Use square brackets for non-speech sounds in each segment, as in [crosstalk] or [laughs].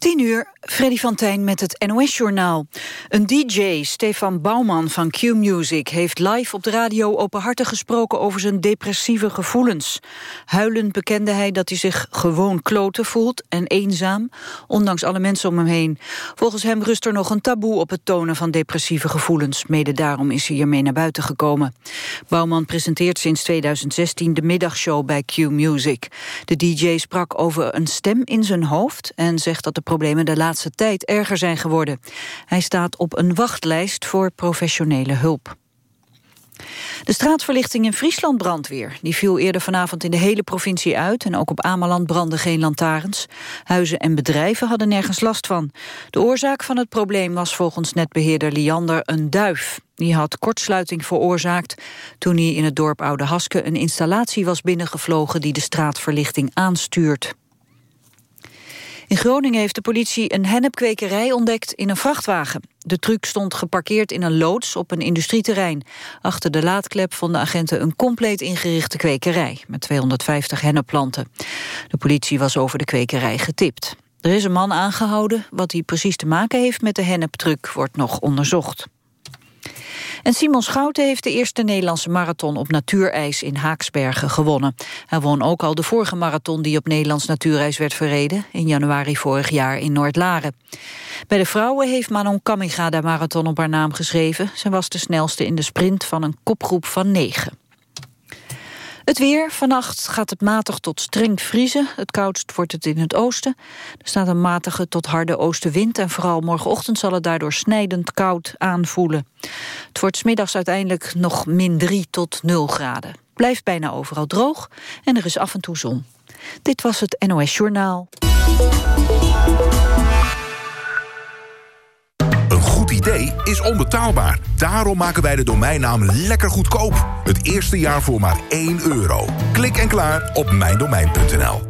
10 uur, Freddy van Tijn met het NOS-journaal. Een DJ, Stefan Bouwman van Q-Music... heeft live op de radio openhartig gesproken over zijn depressieve gevoelens. Huilend bekende hij dat hij zich gewoon kloten voelt en eenzaam... ondanks alle mensen om hem heen. Volgens hem rust er nog een taboe op het tonen van depressieve gevoelens. Mede daarom is hij hiermee naar buiten gekomen. Bouwman presenteert sinds 2016 de middagshow bij Q-Music. De DJ sprak over een stem in zijn hoofd... en zegt dat de problemen de laatste tijd erger zijn geworden. Hij staat op een wachtlijst voor professionele hulp. De straatverlichting in Friesland brandt weer. Die viel eerder vanavond in de hele provincie uit... en ook op Ameland brandden geen lantaarns. Huizen en bedrijven hadden nergens last van. De oorzaak van het probleem was volgens netbeheerder Liander een duif. Die had kortsluiting veroorzaakt toen hij in het dorp Oude Haske... een installatie was binnengevlogen die de straatverlichting aanstuurt. In Groningen heeft de politie een hennepkwekerij ontdekt in een vrachtwagen. De truck stond geparkeerd in een loods op een industrieterrein. Achter de laadklep vonden agenten een compleet ingerichte kwekerij... met 250 hennepplanten. De politie was over de kwekerij getipt. Er is een man aangehouden. Wat hij precies te maken heeft met de henneptruck wordt nog onderzocht. En Simon Schouten heeft de eerste Nederlandse marathon op natuurijs in Haaksbergen gewonnen. Hij won ook al de vorige marathon die op Nederlands natuurijs werd verreden, in januari vorig jaar in Noordlaren. Bij de vrouwen heeft Manon Kamminga de marathon op haar naam geschreven. Ze was de snelste in de sprint van een kopgroep van negen. Het weer. Vannacht gaat het matig tot streng vriezen. Het koudst wordt het in het oosten. Er staat een matige tot harde oostenwind... en vooral morgenochtend zal het daardoor snijdend koud aanvoelen. Het wordt smiddags uiteindelijk nog min 3 tot 0 graden. Blijft bijna overal droog en er is af en toe zon. Dit was het NOS Journaal. Idee is onbetaalbaar. Daarom maken wij de domeinnaam lekker goedkoop. Het eerste jaar voor maar 1 euro. Klik en klaar op mijndomein.nl.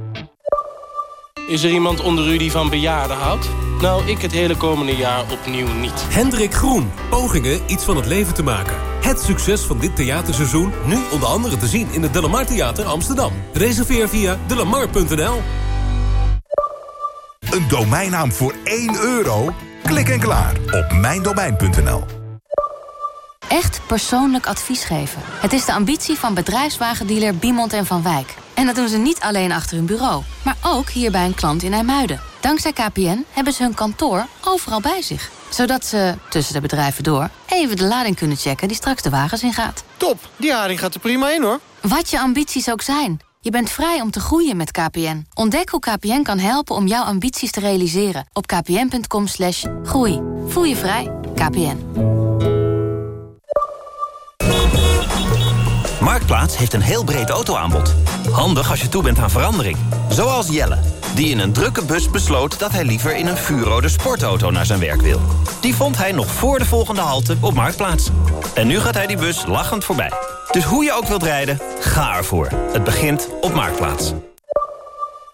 Is er iemand onder u die van bejaarden houdt? Nou, ik het hele komende jaar opnieuw niet. Hendrik Groen. Pogingen iets van het leven te maken. Het succes van dit theaterseizoen nu onder andere te zien in het Delamar Theater Amsterdam. Reserveer via delamar.nl. Een domeinnaam voor 1 euro? Klik en klaar op mijndomein.nl. Echt persoonlijk advies geven. Het is de ambitie van bedrijfswagendealer Biemond en Van Wijk. En dat doen ze niet alleen achter hun bureau, maar ook hier bij een klant in IJmuiden. Dankzij KPN hebben ze hun kantoor overal bij zich. Zodat ze, tussen de bedrijven door, even de lading kunnen checken die straks de wagens ingaat. Top, die haring gaat er prima in hoor. Wat je ambities ook zijn. Je bent vrij om te groeien met KPN. Ontdek hoe KPN kan helpen om jouw ambities te realiseren. Op kpn.com slash groei. Voel je vrij. KPN. Marktplaats heeft een heel breed autoaanbod. Handig als je toe bent aan verandering. Zoals Jelle, die in een drukke bus besloot... dat hij liever in een vuurrode sportauto naar zijn werk wil. Die vond hij nog voor de volgende halte op Marktplaats. En nu gaat hij die bus lachend voorbij. Dus hoe je ook wilt rijden, ga ervoor. Het begint op Marktplaats.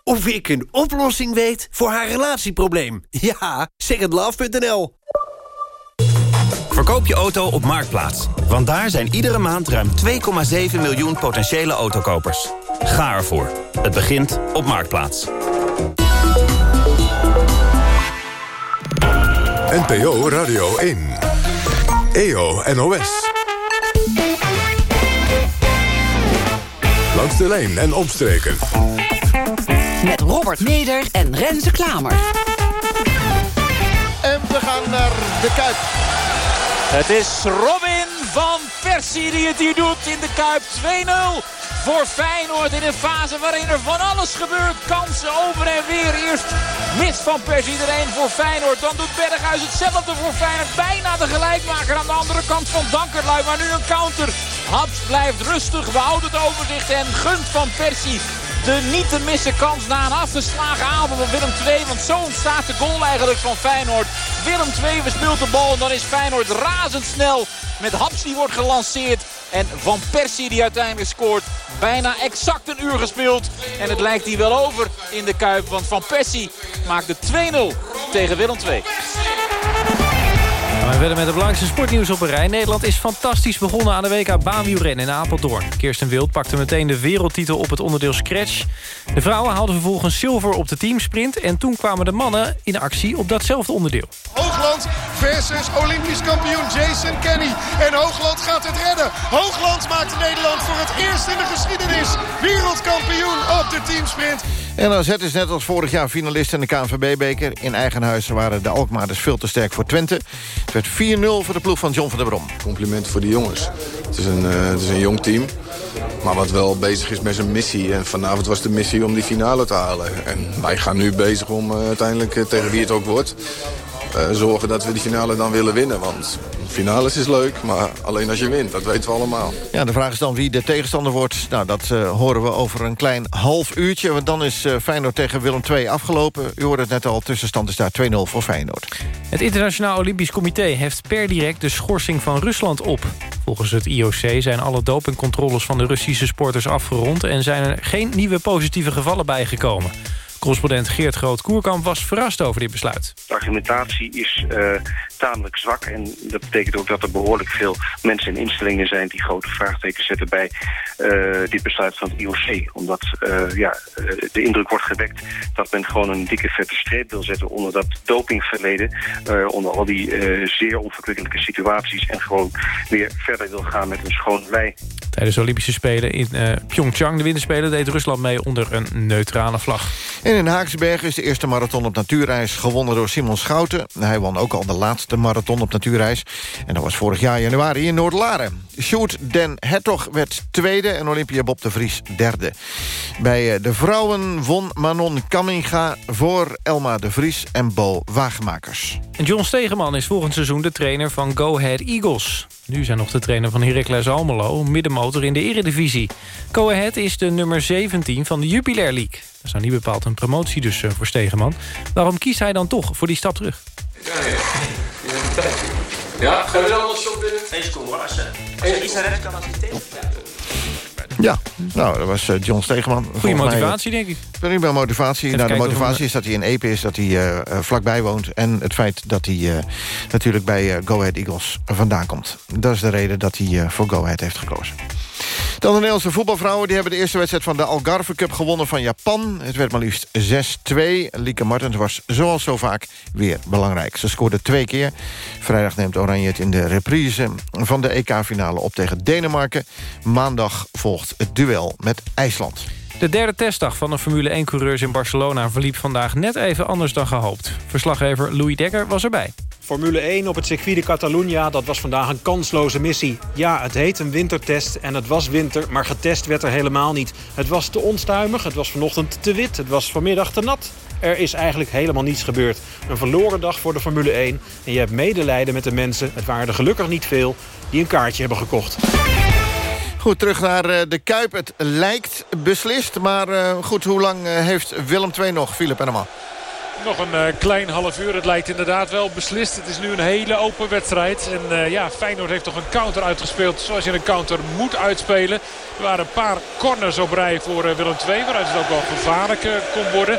Of ik een oplossing weet voor haar relatieprobleem? Ja, secondlove.nl Verkoop je auto op Marktplaats. Want daar zijn iedere maand ruim 2,7 miljoen potentiële autokopers. Ga ervoor. Het begint op Marktplaats. NPO Radio 1. EO NOS. Langs de lijn en omstreken. Met Robert Meder en Renze Klamer. En we gaan naar de Kuip. Het is Robin van Persie die het hier doet in de Kuip 2-0 voor Feyenoord in een fase waarin er van alles gebeurt. Kansen over en weer. Eerst mist Van Persie er een voor Feyenoord. Dan doet Berghuis hetzelfde voor Feyenoord. Bijna de gelijkmaker aan de andere kant van Dankerlui. Maar nu een counter. Haps blijft rustig, behoudt het overzicht en gunt Van Persie de niet te missen kans na een afgeslagen avond van Willem II. Want zo ontstaat de goal eigenlijk van Feyenoord. Willem II verspeelt de bal en dan is Feyenoord razendsnel met Haps die wordt gelanceerd. En Van Persie die uiteindelijk scoort. Bijna exact een uur gespeeld. En het lijkt hier wel over in de Kuip. Want Van Persie maakt de 2-0 tegen Willem II. We verder met het belangrijkste sportnieuws op een rij. Nederland is fantastisch begonnen aan de WK baanwielrennen in Apeldoorn. Kirsten Wild pakte meteen de wereldtitel op het onderdeel scratch. De vrouwen haalden vervolgens zilver op de teamsprint... en toen kwamen de mannen in actie op datzelfde onderdeel. Hoogland versus Olympisch kampioen Jason Kenny. En Hoogland gaat het redden. Hoogland maakt Nederland voor het eerst in de geschiedenis wereldkampioen op de teamsprint. En AZ is net als vorig jaar finalist in de KNVB-beker. In eigen huis waren de Alkmaarders veel te sterk voor Twente. Het werd 4-0 voor de ploeg van John van der Brom. Compliment voor de jongens. Het is een, uh, het is een jong team. Maar wat wel bezig is met zijn missie. En vanavond was de missie om die finale te halen. En wij gaan nu bezig om uh, uiteindelijk uh, tegen wie het ook wordt... zorgen dat we die finale dan willen winnen. Want finales is leuk, maar alleen als je wint. Dat weten we allemaal. Ja, de vraag is dan wie de tegenstander wordt. Nou, dat uh, horen we over een klein half uurtje. Want dan is uh, Feyenoord tegen Willem II afgelopen. U hoorde het net al, tussenstand is daar 2-0 voor Feyenoord. Het Internationaal Olympisch Comité heft per direct de schorsing van Rusland op. Volgens het IOC zijn alle dopingcontroles van de Russische sporters afgerond... en zijn er geen nieuwe positieve gevallen bijgekomen. Correspondent Geert Groot-Koerkamp was verrast over dit besluit. De argumentatie is uh, tamelijk zwak. En dat betekent ook dat er behoorlijk veel mensen en instellingen zijn... die grote vraagtekens zetten bij uh, dit besluit van het IOC. Omdat uh, ja, de indruk wordt gewekt dat men gewoon een dikke vette streep wil zetten... onder dat dopingverleden, onder al die zeer onverkwikkelijke situaties... en gewoon weer verder wil gaan met een schoon lei. Tijdens de Olympische Spelen in Pyeongchang, de winterspelen... deed Rusland mee onder een neutrale vlag. En in Haaksberg is de eerste marathon op natuurreis gewonnen door Simon Schouten. Hij won ook al de laatste marathon op natuurreis. En dat was vorig jaar januari in Noord-Laren. Sjoerd Den Hertog werd tweede en Olympia Bob de Vries derde. Bij de vrouwen won Manon Kamminga voor Elma de Vries en Bo Wagemakers. En John Stegeman is volgend seizoen de trainer van Go Ahead Eagles. Nu zijn nog de trainer van Heracles Almelo, middenmotor in de eredivisie. Go Ahead is de nummer 17 van de Jupiler League. Dat is nou niet bepaald een promotie dus uh, voor Stegeman. Waarom kiest hij dan toch voor die stap terug? Ja, ja. Ja, gaan we dan nog shop binnen? Eén seconde, als je iets naar rechts kan als hij Ja, nou, dat was uh, John Stegeman. Goede motivatie, mij, denk ik. Prima motivatie. Nou, de motivatie is dat hij in Epe is, dat hij uh, vlakbij woont... en het feit dat hij uh, natuurlijk bij Go Ahead Eagles vandaan komt. Dat is de reden dat hij voor Go Ahead heeft gekozen. Dan de Nederlandse voetbalvrouwen. Die hebben de eerste wedstrijd van de Algarve Cup gewonnen van Japan. Het werd maar liefst 6-2. Lieke Martens was zoals zo vaak weer belangrijk. Ze scoorde twee keer. Vrijdag neemt Oranje het in de reprise van de EK-finale op tegen Denemarken. Maandag volgt het duel met IJsland. De derde testdag van de Formule 1-coureurs in Barcelona... verliep vandaag net even anders dan gehoopt. Verslaggever Louis Dekker was erbij. Formule 1 op het circuit de Catalunya, dat was vandaag een kansloze missie. Ja, het heet een wintertest en het was winter, maar getest werd er helemaal niet. Het was te onstuimig, het was vanochtend te wit, het was vanmiddag te nat. Er is eigenlijk helemaal niets gebeurd. Een verloren dag voor de Formule 1 en je hebt medelijden met de mensen, het waren er gelukkig niet veel, die een kaartje hebben gekocht. Goed, terug naar de Kuip. Het lijkt beslist, maar uh, goed, hoe lang uh, heeft Willem II nog, Philip Enema? Nog een klein half uur. Het lijkt inderdaad wel beslist. Het is nu een hele open wedstrijd. En ja, Feyenoord heeft toch een counter uitgespeeld zoals je een counter moet uitspelen. Er waren een paar corners op rij voor Willem II. Waaruit het ook wel gevaarlijk kon worden.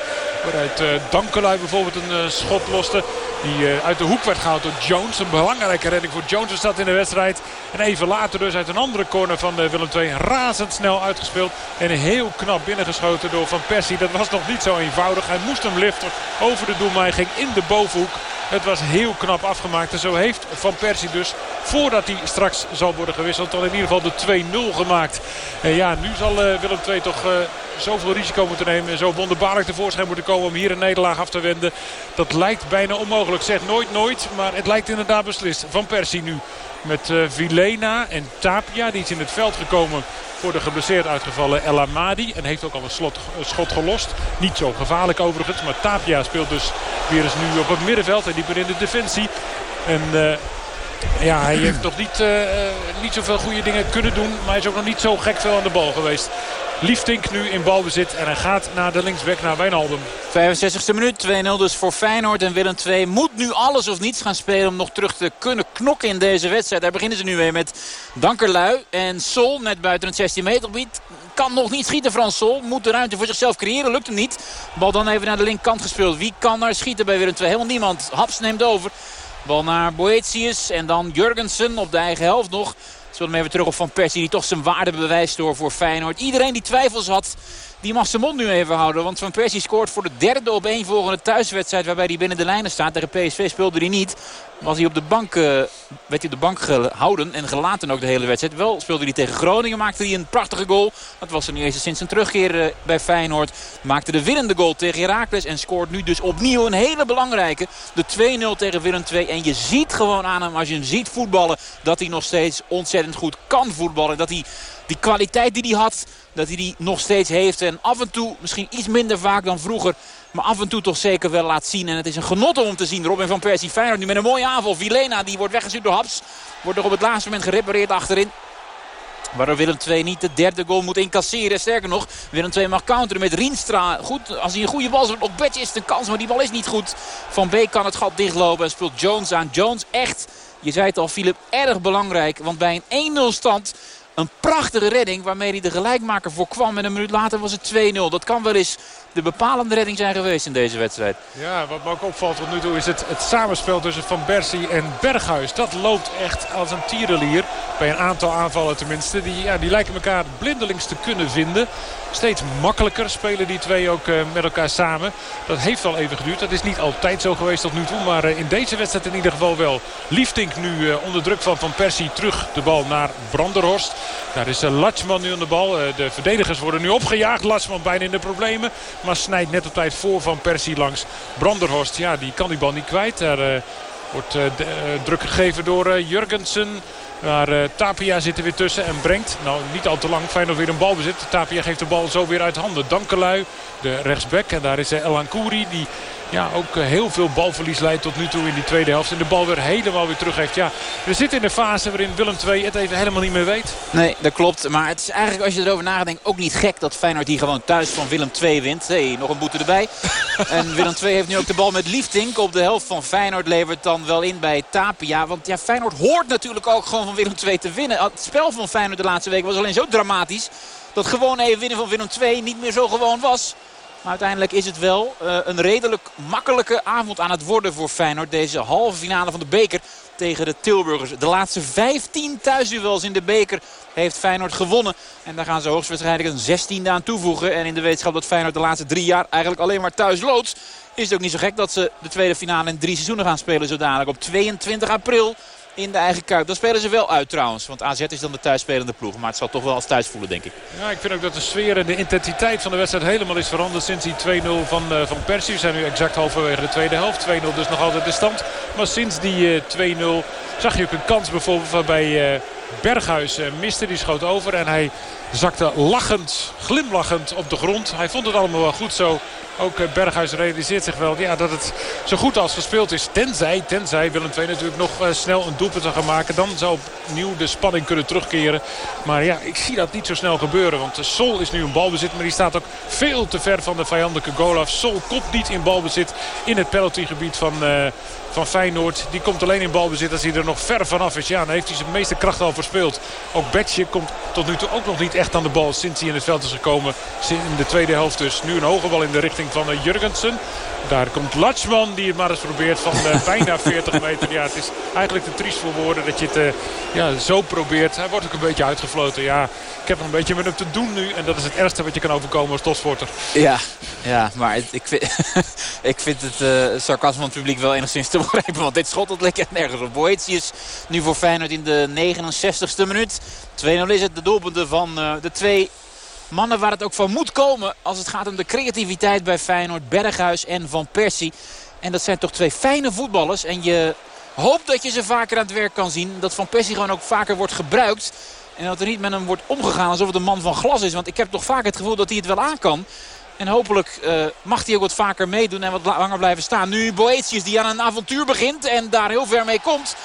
Waaruit uh, Dankelui bijvoorbeeld een uh, schot loste. Die uh, uit de hoek werd gehaald door Jones. Een belangrijke redding voor Jones is dat in de wedstrijd. En even later dus uit een andere corner van Willem II. Razendsnel uitgespeeld. En heel knap binnengeschoten door Van Persie. Dat was nog niet zo eenvoudig. Hij moest hem liften over de doelman. Ging in de bovenhoek. Het was heel knap afgemaakt. En zo heeft Van Persie dus, voordat hij straks zal worden gewisseld... al in ieder geval de 2-0 gemaakt. En ja, nu zal Willem II toch zoveel risico moeten nemen. En zo wonderbaarlijk tevoorschijn moeten komen om hier een nederlaag af te wenden. Dat lijkt bijna onmogelijk. Zeg nooit nooit, maar het lijkt inderdaad beslist. Van Persie nu met uh, Vilena en Tapia. Die is in het veld gekomen voor de geblesseerd uitgevallen El Amadi. En heeft ook al een, slot, schot gelost. Niet zo gevaarlijk overigens. Maar Tapia speelt dus weer eens nu op het middenveld. En dieper in de defensie. En... Uh, ja, hij heeft nog niet, uh, niet zoveel goede dingen kunnen doen. Maar hij is ook nog niet zo gek veel aan de bal geweest. Liefdink nu in balbezit en hij gaat naar de linksback naar Wijnaldum. 65e minuut, 2-0 dus voor Feyenoord. En Willem II moet nu alles of niets gaan spelen om nog terug te kunnen knokken in deze wedstrijd. Daar beginnen ze nu weer met Dankerlui en Sol net buiten het 16 meter gebied. Kan nog niet schieten Frans Sol. Moet de ruimte voor zichzelf creëren. Lukt hem niet. Bal dan even naar de linkerkant gespeeld. Wie kan daar schieten bij Willem II? Helemaal niemand. Haps neemt over. Bal naar Boetius en dan Jurgensen op de eigen helft nog. Zullen we even terug op Van Persie die toch zijn waarde bewijst door voor Feyenoord. Iedereen die twijfels had die mag zijn mond nu even houden. Want Van Persie scoort voor de derde op één volgende thuiswedstrijd waarbij hij binnen de lijnen staat. Tegen PSV speelde hij niet. Was hij op de bank, uh, werd hij de bank gehouden en gelaten ook de hele wedstrijd. Wel speelde hij tegen Groningen, maakte hij een prachtige goal. Dat was er nu eens sinds zijn terugkeer uh, bij Feyenoord. Maakte de winnende goal tegen Heracles en scoort nu dus opnieuw een hele belangrijke. De 2-0 tegen Willem II. En je ziet gewoon aan hem, als je hem ziet voetballen, dat hij nog steeds ontzettend goed kan voetballen. Dat hij die kwaliteit die hij had, dat hij die nog steeds heeft. En af en toe, misschien iets minder vaak dan vroeger... maar af en toe toch zeker wel laat zien. En het is een genot om te zien. Robin van Persie Feyenoord nu met een mooie aanval. Vilena die wordt weggestuurd door Haps. Wordt nog op het laatste moment gerepareerd achterin. Waardoor Willem II niet de derde goal moet incasseren. Sterker nog, Willem II mag counteren met Rienstra. Goed, als hij een goede bal zet op Betje is een kans. Maar die bal is niet goed. Van Beek kan het gat dichtlopen en speelt Jones aan. Jones echt, je zei het al Philip, erg belangrijk. Want bij een 1-0 stand een prachtige redding waarmee hij de gelijkmaker voorkwam. En een minuut later was het 2-0. Dat kan wel eens de bepalende redding zijn geweest in deze wedstrijd. Ja, wat me ook opvalt tot nu toe is het, het samenspel tussen Van Persie en Berghuis. Dat loopt echt als een tierenlier. Bij een aantal aanvallen tenminste. Die, ja, die lijken elkaar blindelings te kunnen vinden. Steeds makkelijker spelen die twee ook uh, met elkaar samen. Dat heeft wel even geduurd. Dat is niet altijd zo geweest tot nu toe. Maar uh, in deze wedstrijd in ieder geval wel. Liefdink nu uh, onder druk van Van Persie terug de bal naar Branderhorst. Daar is Latschman nu aan de bal. de verdedigers worden nu opgejaagd. Latschman bijna in de problemen. Maar snijdt net op tijd voor Van Persie langs Branderhorst. Ja, die kan die bal niet kwijt. Daar wordt druk gegeven door Jurgensen. Maar Tapia zit er weer tussen en brengt, nou niet al te lang, Feyenoord weer een balbezit. Tapia geeft de bal zo weer uit handen. Dankelui, de rechtsback. En daar is Elan die ja, ook uh, heel veel balverlies leidt tot nu toe in die tweede helft. En de bal weer helemaal weer terug heeft. Ja, we zitten in een fase waarin Willem II het even helemaal niet meer weet. Nee, dat klopt. Maar het is eigenlijk als je erover nadenkt ook niet gek dat Feyenoord hier gewoon thuis van Willem II wint. Hey, nog een boete erbij. [laughs] en Willem II heeft nu ook de bal met Liefdink op de helft van Feyenoord. Levert dan wel in bij Tapia. Want ja, Feyenoord hoort natuurlijk ook gewoon van Willem II te winnen. Het spel van Feyenoord de laatste week was alleen zo dramatisch. Dat gewoon even winnen van Willem II niet meer zo gewoon was. Maar uiteindelijk is het wel uh, een redelijk makkelijke avond aan het worden voor Feyenoord. Deze halve finale van de beker tegen de Tilburgers. De laatste 15 thuisduels in de beker heeft Feyenoord gewonnen. En daar gaan ze hoogstwaarschijnlijk een 16e aan toevoegen. En in de wetenschap dat Feyenoord de laatste drie jaar eigenlijk alleen maar thuis loods... is het ook niet zo gek dat ze de tweede finale in drie seizoenen gaan spelen. Zo dadelijk op 22 april in de eigen kuip. Dan spelen ze wel uit trouwens. Want AZ is dan de thuisspelende ploeg. Maar het zal toch wel als thuis voelen denk ik. Ja, ik vind ook dat de sfeer en de intensiteit van de wedstrijd helemaal is veranderd sinds die 2-0 van, uh, van Persie. We zijn nu exact halverwege de tweede helft. 2-0 dus nog altijd de stand. Maar sinds die uh, 2-0 zag je ook een kans bijvoorbeeld waarbij... Uh, Berghuis miste, die schoot over en hij zakte lachend, glimlachend op de grond. Hij vond het allemaal wel goed zo. Ook eh, Berghuis realiseert zich wel ja, dat het zo goed als gespeeld is. Tenzij, tenzij Willem II natuurlijk nog uh, snel een doelpunt gaan maken. Dan zou opnieuw de spanning kunnen terugkeren. Maar ja, ik zie dat niet zo snel gebeuren. Want de Sol is nu een balbezit. Maar die staat ook veel te ver van de vijandelijke goal af. Sol komt niet in balbezit in het penaltygebied van... Van Feyenoord. Die komt alleen in balbezit als hij er nog ver vanaf is. Ja, dan heeft hij zijn meeste kracht al verspeeld. Ook Betje komt tot nu toe ook nog niet echt aan de bal sinds hij in het veld is gekomen. In de tweede helft dus. Nu een hoge bal in de richting van uh, Jurgensen. Daar komt Latschman die het maar eens probeert van uh, bijna [laughs] 40 meter. Ja, het is eigenlijk te triest voor woorden dat je het uh, ja, zo probeert. Hij wordt ook een beetje uitgefloten. Ja, ik heb nog een beetje met hem te doen nu. En dat is het ergste wat je kan overkomen als topsporter. Ja, ja maar ik vind, [laughs] ik vind het uh, sarcasme van het publiek wel enigszins te begrijpen. Want dit schot dat lekker nergens op. Boetius nu voor Feyenoord in de 69ste minuut. 2-0 is het de doelpunten van de twee mannen waar het ook van moet komen als het gaat om de creativiteit bij Feyenoord. Berghuis en Van Persie. En dat zijn toch twee fijne voetballers. En je hoopt dat je ze vaker aan het werk kan zien. Dat Van Persie gewoon ook vaker wordt gebruikt. En dat er niet met hem wordt omgegaan alsof het een man van glas is. Want ik heb toch vaak het gevoel dat hij het wel aan kan. En hopelijk uh, mag hij ook wat vaker meedoen en wat langer blijven staan. Nu Boetius die aan een avontuur begint en daar heel ver mee komt.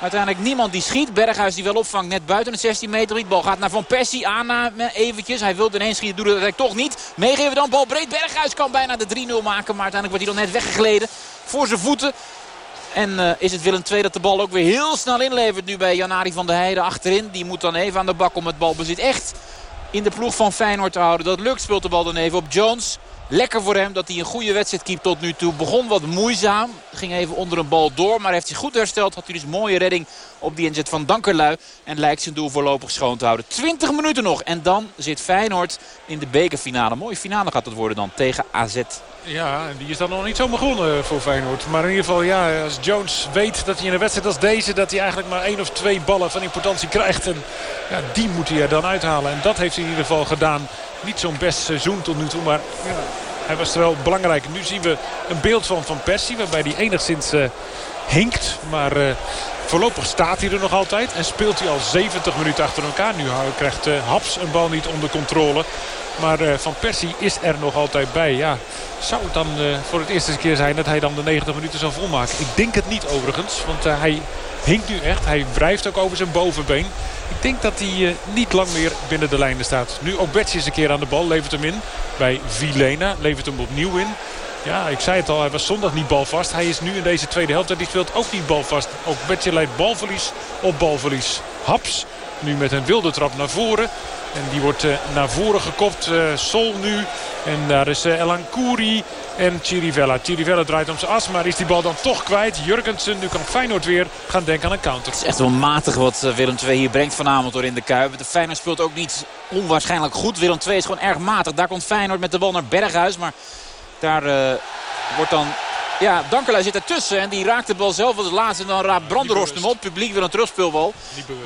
Uiteindelijk niemand die schiet. Berghuis die wel opvangt net buiten het 16 meter. De bal gaat naar Van Persie. aan eventjes. Hij wilde ineens schieten. Doet het eigenlijk toch niet. Meegeven dan. Bal breed. Berghuis kan bijna de 3-0 maken. Maar uiteindelijk wordt hij dan net weggegleden. Voor zijn voeten. En uh, is het Willem II dat de bal ook weer heel snel inlevert. Nu bij Janari van der Heijden achterin. Die moet dan even aan de bak om het balbezit echt in de ploeg van Feyenoord te houden. Dat lukt. Speelt de bal dan even op Jones. Lekker voor hem dat hij een goede wedstrijd keept tot nu toe. Begon wat moeizaam. Ging even onder een bal door. Maar heeft zich goed hersteld. Had hij dus mooie redding op die inzet van Dankerlui. En lijkt zijn doel voorlopig schoon te houden. 20 minuten nog. En dan zit Feyenoord in de bekerfinale. Mooie finale gaat het worden dan tegen AZ. Ja, die is dan nog niet zo begonnen voor Feyenoord. Maar in ieder geval, ja, als Jones weet dat hij in een wedstrijd als deze... dat hij eigenlijk maar één of twee ballen van importantie krijgt. En ja, die moet hij er dan uithalen. En dat heeft hij in ieder geval gedaan. Niet zo'n best seizoen tot nu toe, maar ja, hij was er wel belangrijk. Nu zien we een beeld van Van Persie, waarbij hij enigszins uh, hinkt. Maar uh, voorlopig staat hij er nog altijd. En speelt hij al 70 minuten achter elkaar. Nu krijgt uh, Haps een bal niet onder controle. Maar Van Persie is er nog altijd bij. Ja, zou het dan voor het eerste keer zijn dat hij dan de 90 minuten zal volmaken? Ik denk het niet overigens. Want hij hinkt nu echt. Hij wrijft ook over zijn bovenbeen. Ik denk dat hij niet lang meer binnen de lijnen staat. Nu ook Betje is een keer aan de bal. Levert hem in bij Vilena. Levert hem opnieuw in. Ja, ik zei het al. Hij was zondag niet balvast. Hij is nu in deze tweede helft. En die speelt ook niet balvast. Ook Betje leidt balverlies op balverlies. Haps nu met een wilde trap naar voren. En die wordt uh, naar voren gekopt. Uh, Sol nu. En daar is uh, Elan Kouri en Chirivella. Chirivella draait om zijn as, maar is die bal dan toch kwijt. Jurgensen, nu kan Feyenoord weer gaan denken aan een counter. Het is echt wel matig wat Willem II hier brengt vanavond door in de Kuip. De Feyenoord speelt ook niet onwaarschijnlijk goed. Willem II is gewoon erg matig. Daar komt Feyenoord met de bal naar Berghuis. Maar daar wordt dan ja, Dankerlui zit ertussen en die raakt de bal zelf als laatste. En dan raadt Branderhorst hem op. Publiek wil een terugspeelbal.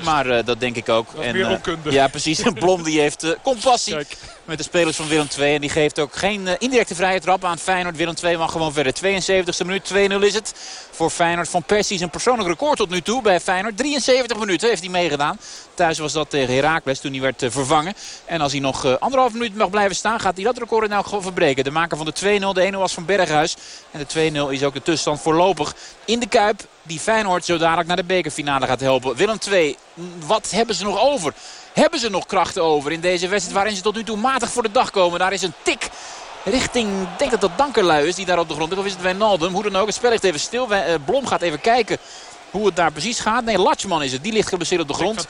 Maar uh, dat denk ik ook. Dat en, uh, ja, precies. En [laughs] [laughs] Blom die heeft uh, compassie Kijk. met de spelers van Willem II. En die geeft ook geen indirecte vrije trap aan Feyenoord. Willem II mag gewoon verder. 72e minuut, 2-0 is het voor Feyenoord. Van Persie een persoonlijk record tot nu toe bij Feyenoord. 73 minuten heeft hij meegedaan. Thuis was dat tegen Heracles toen hij werd vervangen. En als hij nog uh, anderhalf minuut mag blijven staan... gaat hij dat record elk geval verbreken. De maker van de 2-0. De 1-0 was van Berghuis. En de 2-0 is ook de tussenstand voorlopig in de Kuip. Die Feyenoord zo dadelijk naar de bekerfinale gaat helpen. Willem 2, wat hebben ze nog over? Hebben ze nog krachten over in deze wedstrijd waarin ze tot nu toe matig voor de dag komen? Daar is een tik richting, ik denk dat dat Dankerlui is die daar op de grond ligt. Of is het Wijnaldum? Hoe dan ook, het spel ligt even stil. Blom gaat even kijken hoe het daar precies gaat. Nee, Latschman is het. Die ligt geblesseerd op de grond.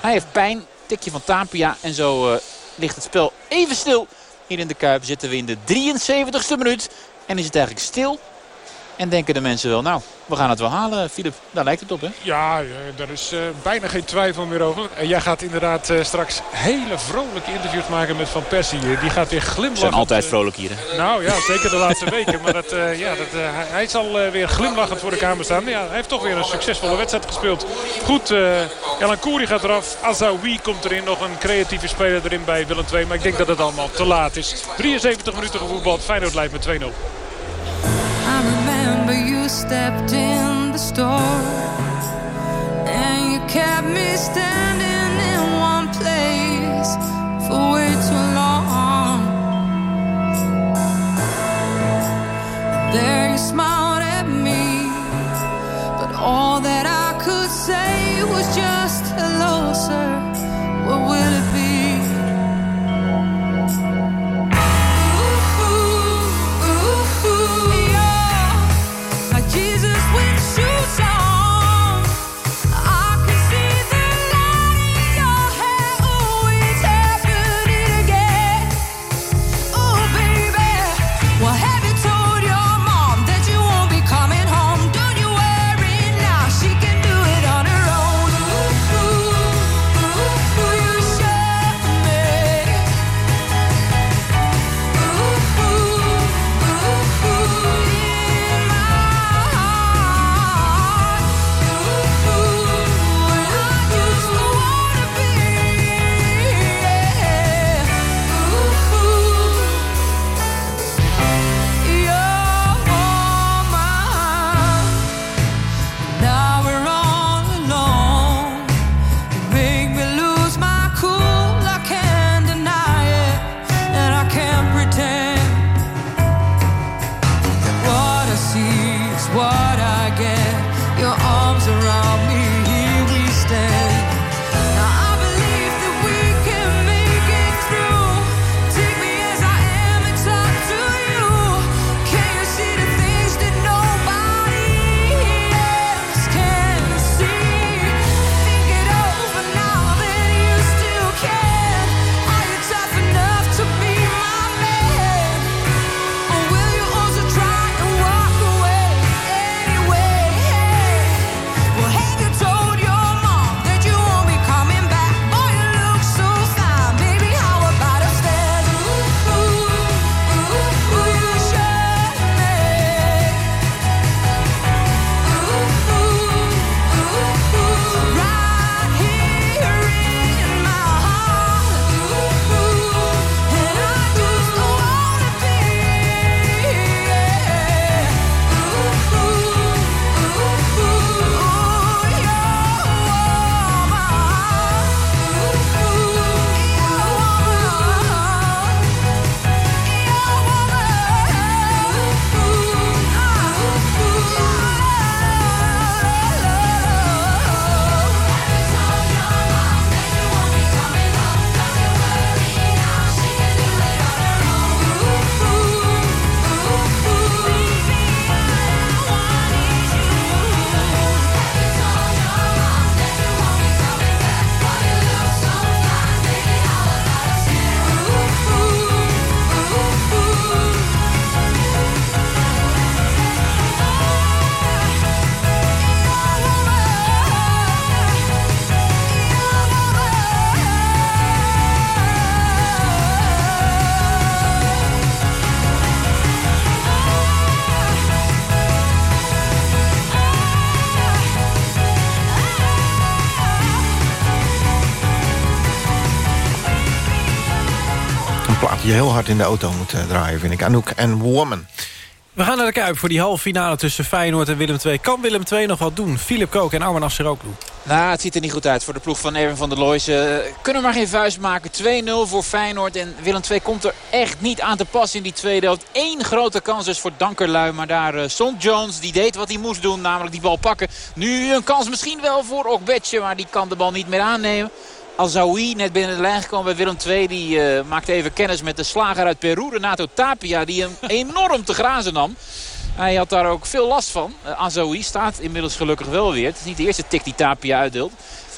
Hij heeft pijn. Tikje van Tapia. En zo uh, ligt het spel even stil. Hier in de Kuip zitten we in de 73ste minuut. En is het eigenlijk stil. En denken de mensen wel, nou, we gaan het wel halen, Filip. Daar lijkt het op, hè? Ja, daar is uh, bijna geen twijfel meer over. En jij gaat inderdaad uh, straks hele vrolijke interviews maken met Van Persie. Die gaat weer glimlachen. zijn altijd vrolijk hier, hè? Nou ja, zeker de laatste weken. Maar dat, uh, ja, dat, hij zal weer glimlachend voor de kamer staan. Ja, hij heeft toch weer een succesvolle wedstrijd gespeeld. Goed, Elan Kouri gaat eraf. Azawi komt erin. Nog een creatieve speler erin bij Willem II. Maar ik denk dat het allemaal te laat is. 73 minuten gevoetbald. Feyenoord leidt met 2-0. Remember you stepped in the store and you kept me standing in one place for way too long. There you smiled at me, but all that I could say was just hello, sir. Heel hard in de auto moet eh, draaien, vind ik. Anouk en Woman. We gaan naar de Kuip voor die halve finale tussen Feyenoord en Willem II. Kan Willem II nog wat doen? Philip Kook en Arman Afseroglu. Nou, het ziet er niet goed uit voor de ploeg van Erwin van der Looy. Ze kunnen maar geen vuist maken. 2-0 voor Feyenoord. En Willem II komt er echt niet aan te passen in die tweede helft. Eén grote kans dus voor Dankerlui. Maar daar uh, Son Jones, die deed wat hij moest doen. Namelijk die bal pakken. Nu een kans misschien wel voor Okbetje. Maar die kan de bal niet meer aannemen. Alzaoui net binnen de lijn gekomen bij Willem II. Die uh, maakte even kennis met de slager uit Peru, Renato Tapia. Die hem [laughs] enorm te grazen nam. Hij had daar ook veel last van. Uh, Azoui staat inmiddels gelukkig wel weer. Het is niet de eerste tik die Tapia uitdeelt.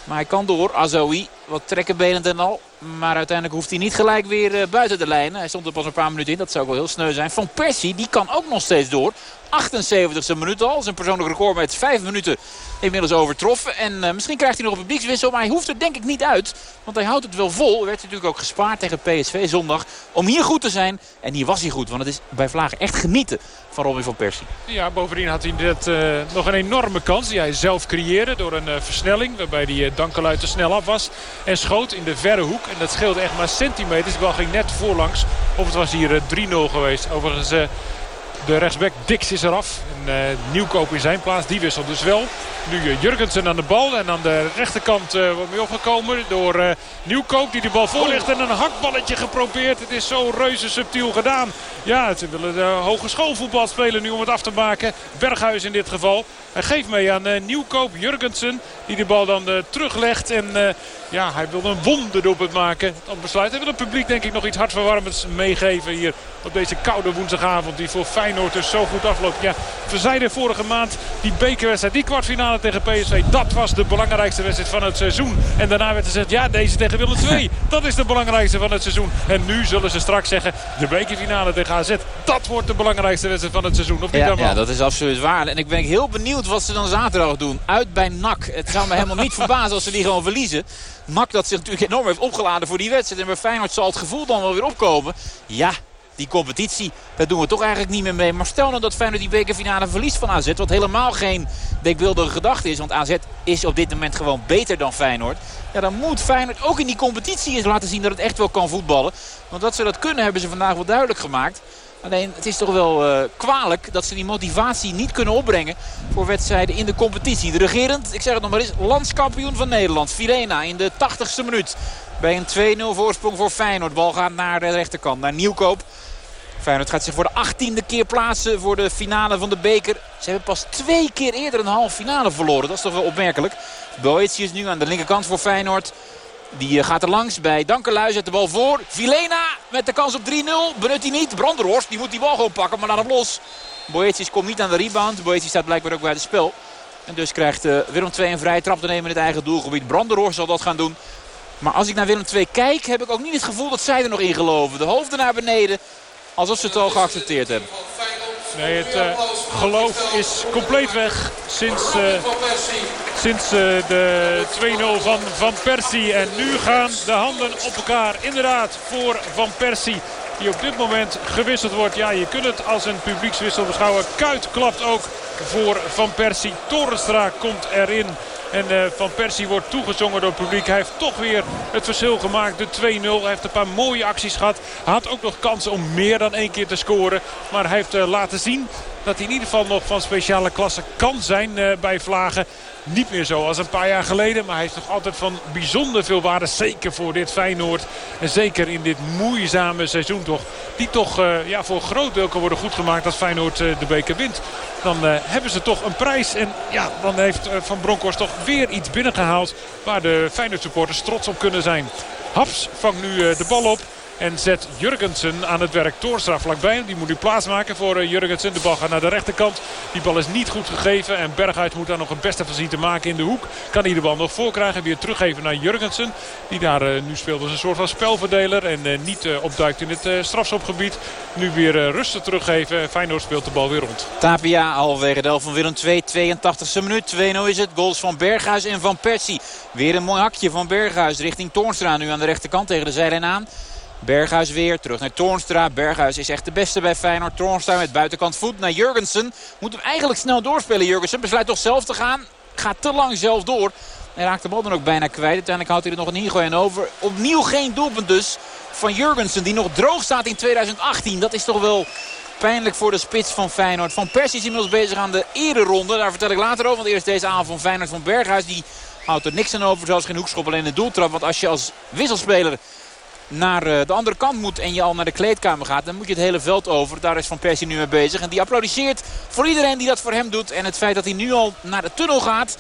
Maar hij kan door. Azoui wat trekkenbenend en al. Maar uiteindelijk hoeft hij niet gelijk weer uh, buiten de lijnen. Hij stond er pas een paar minuten in. Dat zou wel heel sneu zijn. Van Persie die kan ook nog steeds door. 78e minuut al. Zijn persoonlijk record met 5 minuten inmiddels overtroffen. En uh, misschien krijgt hij nog een publiekswissel. Maar hij hoeft er denk ik niet uit. Want hij houdt het wel vol. Werd natuurlijk ook gespaard tegen PSV zondag. Om hier goed te zijn. En hier was hij goed. Want het is bij Vlagen echt genieten van Robin van Persie. Ja, bovendien had hij net uh, nog een enorme kans. Die hij zelf creëerde door een versnelling. Waarbij hij uh, Dankeluit te snel af was. En schoot in de verre hoek. En dat scheelde echt maar centimeters. De bal ging net voorlangs. Of het was hier 3-0 geweest. Overigens... De rechtsback Dix is eraf. En, uh, Nieuwkoop in zijn plaats. Die wisselt dus wel. Nu uh, Jurgensen aan de bal. En aan de rechterkant uh, wordt mee opgekomen door Nieuwkoop. Die de bal voorlegt. En een hakballetje geprobeerd. Het is zo reuze subtiel gedaan. Ja, ze willen de hogeschoolvoetbal spelen nu om het af te maken. Berghuis in dit geval. Hij geeft mee aan Nieuwkoop Jurgensen. Die de bal dan teruglegt. En ja, hij wil een wonderdoelpunt maken. Dan besluit hij wil het publiek denk ik nog iets hartverwarmends meegeven hier. Op deze koude woensdagavond die voor Feyenoord dus zo goed afloopt. Ja, we zeiden vorige maand die bekerwedstrijd, die kwartfinale tegen PSV. Dat was de belangrijkste wedstrijd van het seizoen. En daarna werd gezegd, ja deze tegen Willem II. [laughs] Dat is de belangrijkste van het seizoen. En nu zullen ze straks zeggen, de bekerfinale tegen AZ. Dat wordt de belangrijkste wedstrijd van het seizoen. Of niet ja, ja, dat is absoluut waar. En ik ben heel benieuwd wat ze dan zaterdag doen. Uit bij NAC. Het zou me helemaal niet [laughs] verbazen als ze die gewoon verliezen. NAC dat zich natuurlijk enorm heeft opgeladen voor die wedstrijd. En bij Feyenoord zal het gevoel dan wel weer opkomen. Ja, die competitie, daar doen we toch eigenlijk niet meer mee. Maar stel nou dat Feyenoord die bekerfinale verliest van AZ. Wat helemaal geen denkbeeldige gedachte is. Want AZ is op dit moment gewoon beter dan Feyenoord. Ja, dan moet Feyenoord ook in die competitie eens laten zien dat het echt wel kan voetballen. Want dat ze dat kunnen hebben ze vandaag wel duidelijk gemaakt. Alleen het is toch wel uh, kwalijk dat ze die motivatie niet kunnen opbrengen voor wedstrijden in de competitie. De regerend, ik zeg het nog maar eens, landskampioen van Nederland. Filena in de 80ste minuut. Bij een 2-0 voorsprong voor Feyenoord. Bal gaat naar de rechterkant, naar Nieuwkoop. Feyenoord gaat zich voor de achttiende keer plaatsen voor de finale van de beker. Ze hebben pas twee keer eerder een halve finale verloren. Dat is toch wel opmerkelijk. Boetius nu aan de linkerkant voor Feyenoord. Die gaat er langs bij Dankerlui, zet de bal voor. Vilena met de kans op 3-0. Benut hij niet. Branderhorst die moet die bal gewoon pakken, maar laat hem los. Boetius komt niet aan de rebound. Boetius staat blijkbaar ook bij het spel. En dus krijgt uh, Willem II een vrije trap te nemen in het eigen doelgebied. Branderhorst zal dat gaan doen. Maar als ik naar Willem II kijk, heb ik ook niet het gevoel dat zij er nog in geloven. De hoofden naar beneden, alsof ze het al geaccepteerd hebben. Nee, het uh, geloof is compleet weg sinds, sinds uh, de 2-0 van Van Persie. En nu gaan de handen op elkaar. Inderdaad, voor Van Persie. Die op dit moment gewisseld wordt. Ja, je kunt het als een publiekswissel beschouwen. Kuit klapt ook voor Van Persie. Torenstra komt erin. En uh, Van Persie wordt toegezongen door het publiek. Hij heeft toch weer het verschil gemaakt. De 2-0. Hij heeft een paar mooie acties gehad. Hij had ook nog kansen om meer dan één keer te scoren. Maar hij heeft uh, laten zien dat hij in ieder geval nog van speciale klasse kan zijn bij Vlagen. Niet meer zo als een paar jaar geleden. Maar hij is nog altijd van bijzonder veel waarde. Zeker voor dit Feyenoord. En zeker in dit moeizame seizoen toch. Die toch uh, ja, voor groot deel kan worden goedgemaakt als Feyenoord uh, de beker wint. Dan uh, hebben ze toch een prijs. En ja, dan heeft Van Bronckhorst toch weer iets binnengehaald. Waar de Feyenoord supporters trots op kunnen zijn. Haps vangt nu de bal op. En zet Jurgensen aan het werk. Toornstra vlakbij. Die moet nu plaatsmaken voor uh, Jurgensen. De bal gaat naar de rechterkant. Die bal is niet goed gegeven. En Berghuis moet daar nog het beste van zien te maken in de hoek. Kan hij de bal nog voorkrijgen. Weer teruggeven naar Jurgensen. Die daar uh, nu speelt als een soort van spelverdeler. En uh, niet opduikt in het strafschopgebied. Nu weer rustig teruggeven. Feyenoord speelt de bal weer rond. Tapia halverwege de van Willem 2. 82e minuut. 2-0 is het. Goals van Berghuis en van Persie. Weer een mooi hakje van Berghuis richting Toornstra. Nu aan de rechterkant tegen de zijlijn aan. Berghuis weer, terug naar Toornstra. Berghuis is echt de beste bij Feyenoord. Toornstra met buitenkant voet naar Jurgensen. Moet hem eigenlijk snel doorspelen, Jurgensen. Besluit toch zelf te gaan. Gaat te lang zelf door. Hij raakt de bal dan ook bijna kwijt. Uiteindelijk houdt hij er nog een ingooi aan over. Opnieuw geen doelpunt dus van Jurgensen. Die nog droog staat in 2018. Dat is toch wel pijnlijk voor de spits van Feyenoord. Van Persie is inmiddels bezig aan de ereronde. Daar vertel ik later over. Want eerst deze avond van Feyenoord van Berghuis. Die houdt er niks aan over. Zelfs geen hoekschop alleen de doeltrap. Want als je als wisselspeler naar eh, de andere kant moet en je al naar de kleedkamer gaat... dan moet je het hele veld over. Daar is Van Persie nu mee bezig. En die applaudisseert voor iedereen die dat voor hem doet. En het feit dat hij nu al naar de tunnel gaat...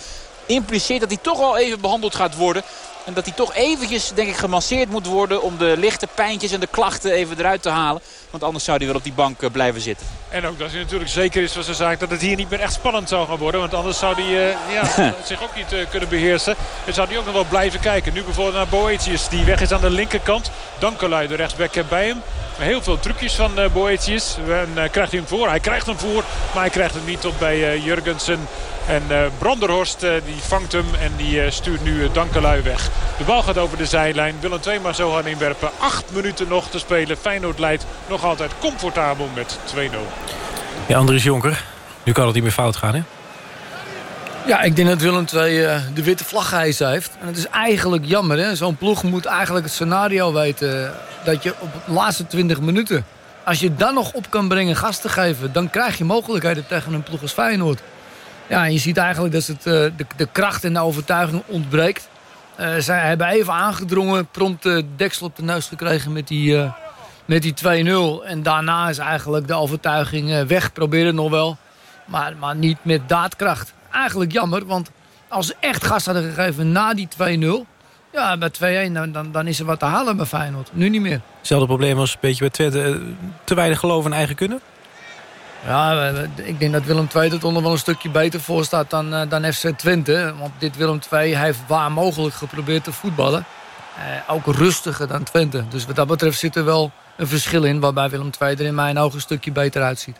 impliceert dat hij toch al even behandeld gaat worden. En dat hij toch eventjes, denk ik, gemasseerd moet worden... om de lichte pijntjes en de klachten even eruit te halen. Want anders zou hij wel op die bank eh, blijven zitten. En ook dat hij natuurlijk zeker is, zoals ze zaak, dat het hier niet meer echt spannend zou gaan worden. Want anders zou hij uh, ja, [laughs] zich ook niet uh, kunnen beheersen. En zou hij ook nog wel blijven kijken. Nu bijvoorbeeld naar Boetius, die weg is aan de linkerkant. Dankelui, de rechtsback bij hem. Heel veel trucjes van uh, Boetius. En krijgt hij hem voor. Hij krijgt hem voor, maar hij krijgt hem niet tot bij Jurgensen. En uh, Branderhorst uh, die vangt hem en die uh, stuurt nu Dankelui weg. De bal gaat over de zijlijn. Willem twee maar zo gaan inwerpen. Acht minuten nog te spelen. Feyenoord leidt nog altijd comfortabel met 2-0. Ja, Andries Jonker. Nu kan het niet meer fout gaan, hè? Ja, ik denk dat Willem II de witte vlag gehezen heeft. En het is eigenlijk jammer, hè. Zo'n ploeg moet eigenlijk het scenario weten... dat je op de laatste 20 minuten... als je dan nog op kan brengen gas te geven... dan krijg je mogelijkheden tegen een ploeg als Feyenoord. Ja, je ziet eigenlijk dat het, de, de kracht en de overtuiging ontbreekt. Uh, zij hebben even aangedrongen, prompt de deksel op de neus gekregen met die, uh, met die 2-0. En daarna is eigenlijk de overtuiging uh, weg. Probeerde nog wel, maar, maar niet met daadkracht. Eigenlijk jammer, want als ze echt gas hadden gegeven na die 2-0... Ja, bij 2-1 dan, dan, dan, is er wat te halen bij Feyenoord. Nu niet meer. Hetzelfde probleem als een beetje bij Twente. Te weinig geloof in eigen kunnen? Ja, ik denk dat Willem II er onder wel een stukje beter voor staat dan, uh, dan FC Twente. Want dit Willem II heeft waar mogelijk geprobeerd te voetballen. Uh, ook rustiger dan Twente. Dus wat dat betreft zit er wel een verschil in... waarbij Willem II er in mijn ogen een stukje beter uitziet.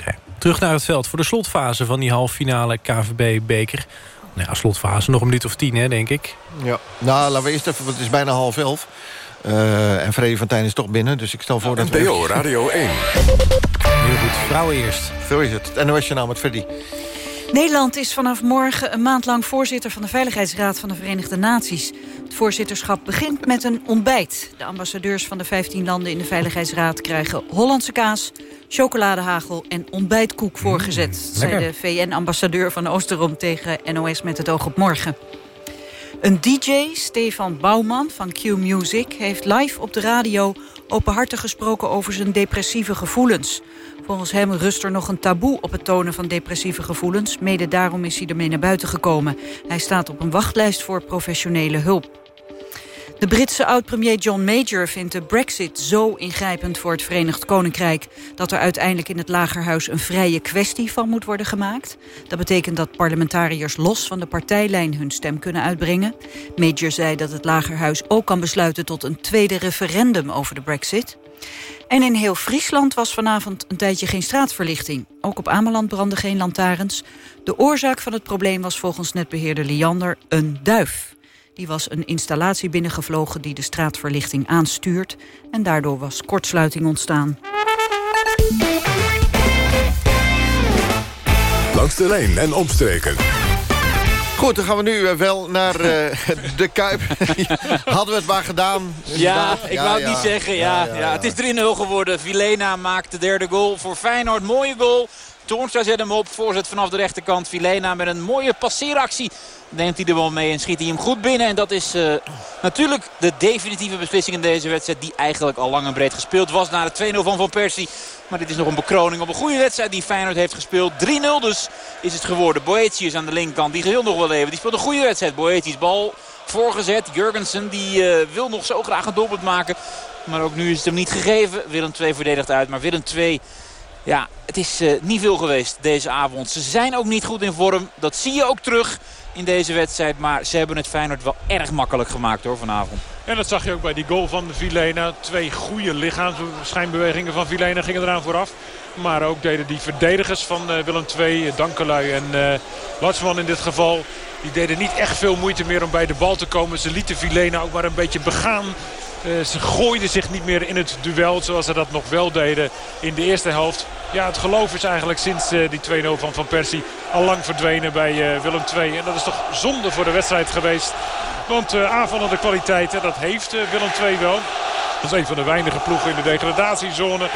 Okay. Terug naar het veld voor de slotfase van die halffinale KVB-beker. Nou ja, slotfase, nog een minuut of tien, hè, denk ik. Ja, nou, laten we eerst even, want het is bijna half elf. Uh, en Vrede van Tijn is toch binnen, dus ik stel voor dat... NPO Radio 1. Heel goed, vrouwen eerst. Zo is het. Het NOS Journaal met Freddy. Nederland is vanaf morgen een maand lang voorzitter van de Veiligheidsraad van de Verenigde Naties. Het voorzitterschap begint met een ontbijt. De ambassadeurs van de 15 landen in de Veiligheidsraad krijgen Hollandse kaas, chocoladehagel en ontbijtkoek voorgezet. Mm, zei de VN-ambassadeur van Oosterom tegen NOS met het oog op morgen. Een DJ, Stefan Bouwman van Q Music, heeft live op de radio openhartig gesproken over zijn depressieve gevoelens. Volgens hem rust er nog een taboe op het tonen van depressieve gevoelens. Mede daarom is hij ermee naar buiten gekomen. Hij staat op een wachtlijst voor professionele hulp. De Britse oud-premier John Major vindt de brexit zo ingrijpend voor het Verenigd Koninkrijk... dat er uiteindelijk in het Lagerhuis een vrije kwestie van moet worden gemaakt. Dat betekent dat parlementariërs los van de partijlijn hun stem kunnen uitbrengen. Major zei dat het Lagerhuis ook kan besluiten tot een tweede referendum over de brexit. En in heel Friesland was vanavond een tijdje geen straatverlichting. Ook op Ameland brandden geen lantaarns. De oorzaak van het probleem was volgens netbeheerder Liander een duif. Die was een installatie binnengevlogen die de straatverlichting aanstuurt. En daardoor was kortsluiting ontstaan. Langs de lijn en omstreken. Goed, dan gaan we nu wel naar uh, de Kuip. [laughs] Hadden we het maar gedaan. Ja, ik ja, wou het ja. niet zeggen. Ja, ja, Het is 3-0 geworden. Vilena maakt de derde goal voor Feyenoord. Mooie goal. Toornstra zet hem op. Voorzet vanaf de rechterkant. Vilena met een mooie passeeractie. Neemt hij de bal mee en schiet hij hem goed binnen. En dat is uh, natuurlijk de definitieve beslissing in deze wedstrijd. Die eigenlijk al lang en breed gespeeld was na de 2-0 van Van Persie. Maar dit is nog een bekroning op een goede wedstrijd die Feyenoord heeft gespeeld. 3-0 dus is het geworden. Boetius aan de linkerkant. Die wil nog wel even. Die speelt een goede wedstrijd. Boetius bal voorgezet. Jurgensen die uh, wil nog zo graag een doelpunt maken. Maar ook nu is het hem niet gegeven. Willem 2 verdedigt uit. Maar Willem 2... Ja, het is uh, niet veel geweest deze avond. Ze zijn ook niet goed in vorm. Dat zie je ook terug in deze wedstrijd. Maar ze hebben het Feyenoord wel erg makkelijk gemaakt hoor vanavond. En dat zag je ook bij die goal van Vilena. Twee goede lichaamsschijnbewegingen van Vilena gingen eraan vooraf. Maar ook deden die verdedigers van uh, Willem II, Dankelui en uh, Latsman in dit geval... die deden niet echt veel moeite meer om bij de bal te komen. Ze lieten Vilena ook maar een beetje begaan. Uh, ze gooiden zich niet meer in het duel zoals ze dat nog wel deden in de eerste helft. Ja, het geloof is eigenlijk sinds uh, die 2-0 van Van Persie al lang verdwenen bij uh, Willem II. En dat is toch zonde voor de wedstrijd geweest. Want aanvallende kwaliteiten, dat heeft Willem II wel. Dat is een van de weinige ploegen in de degradatiezone.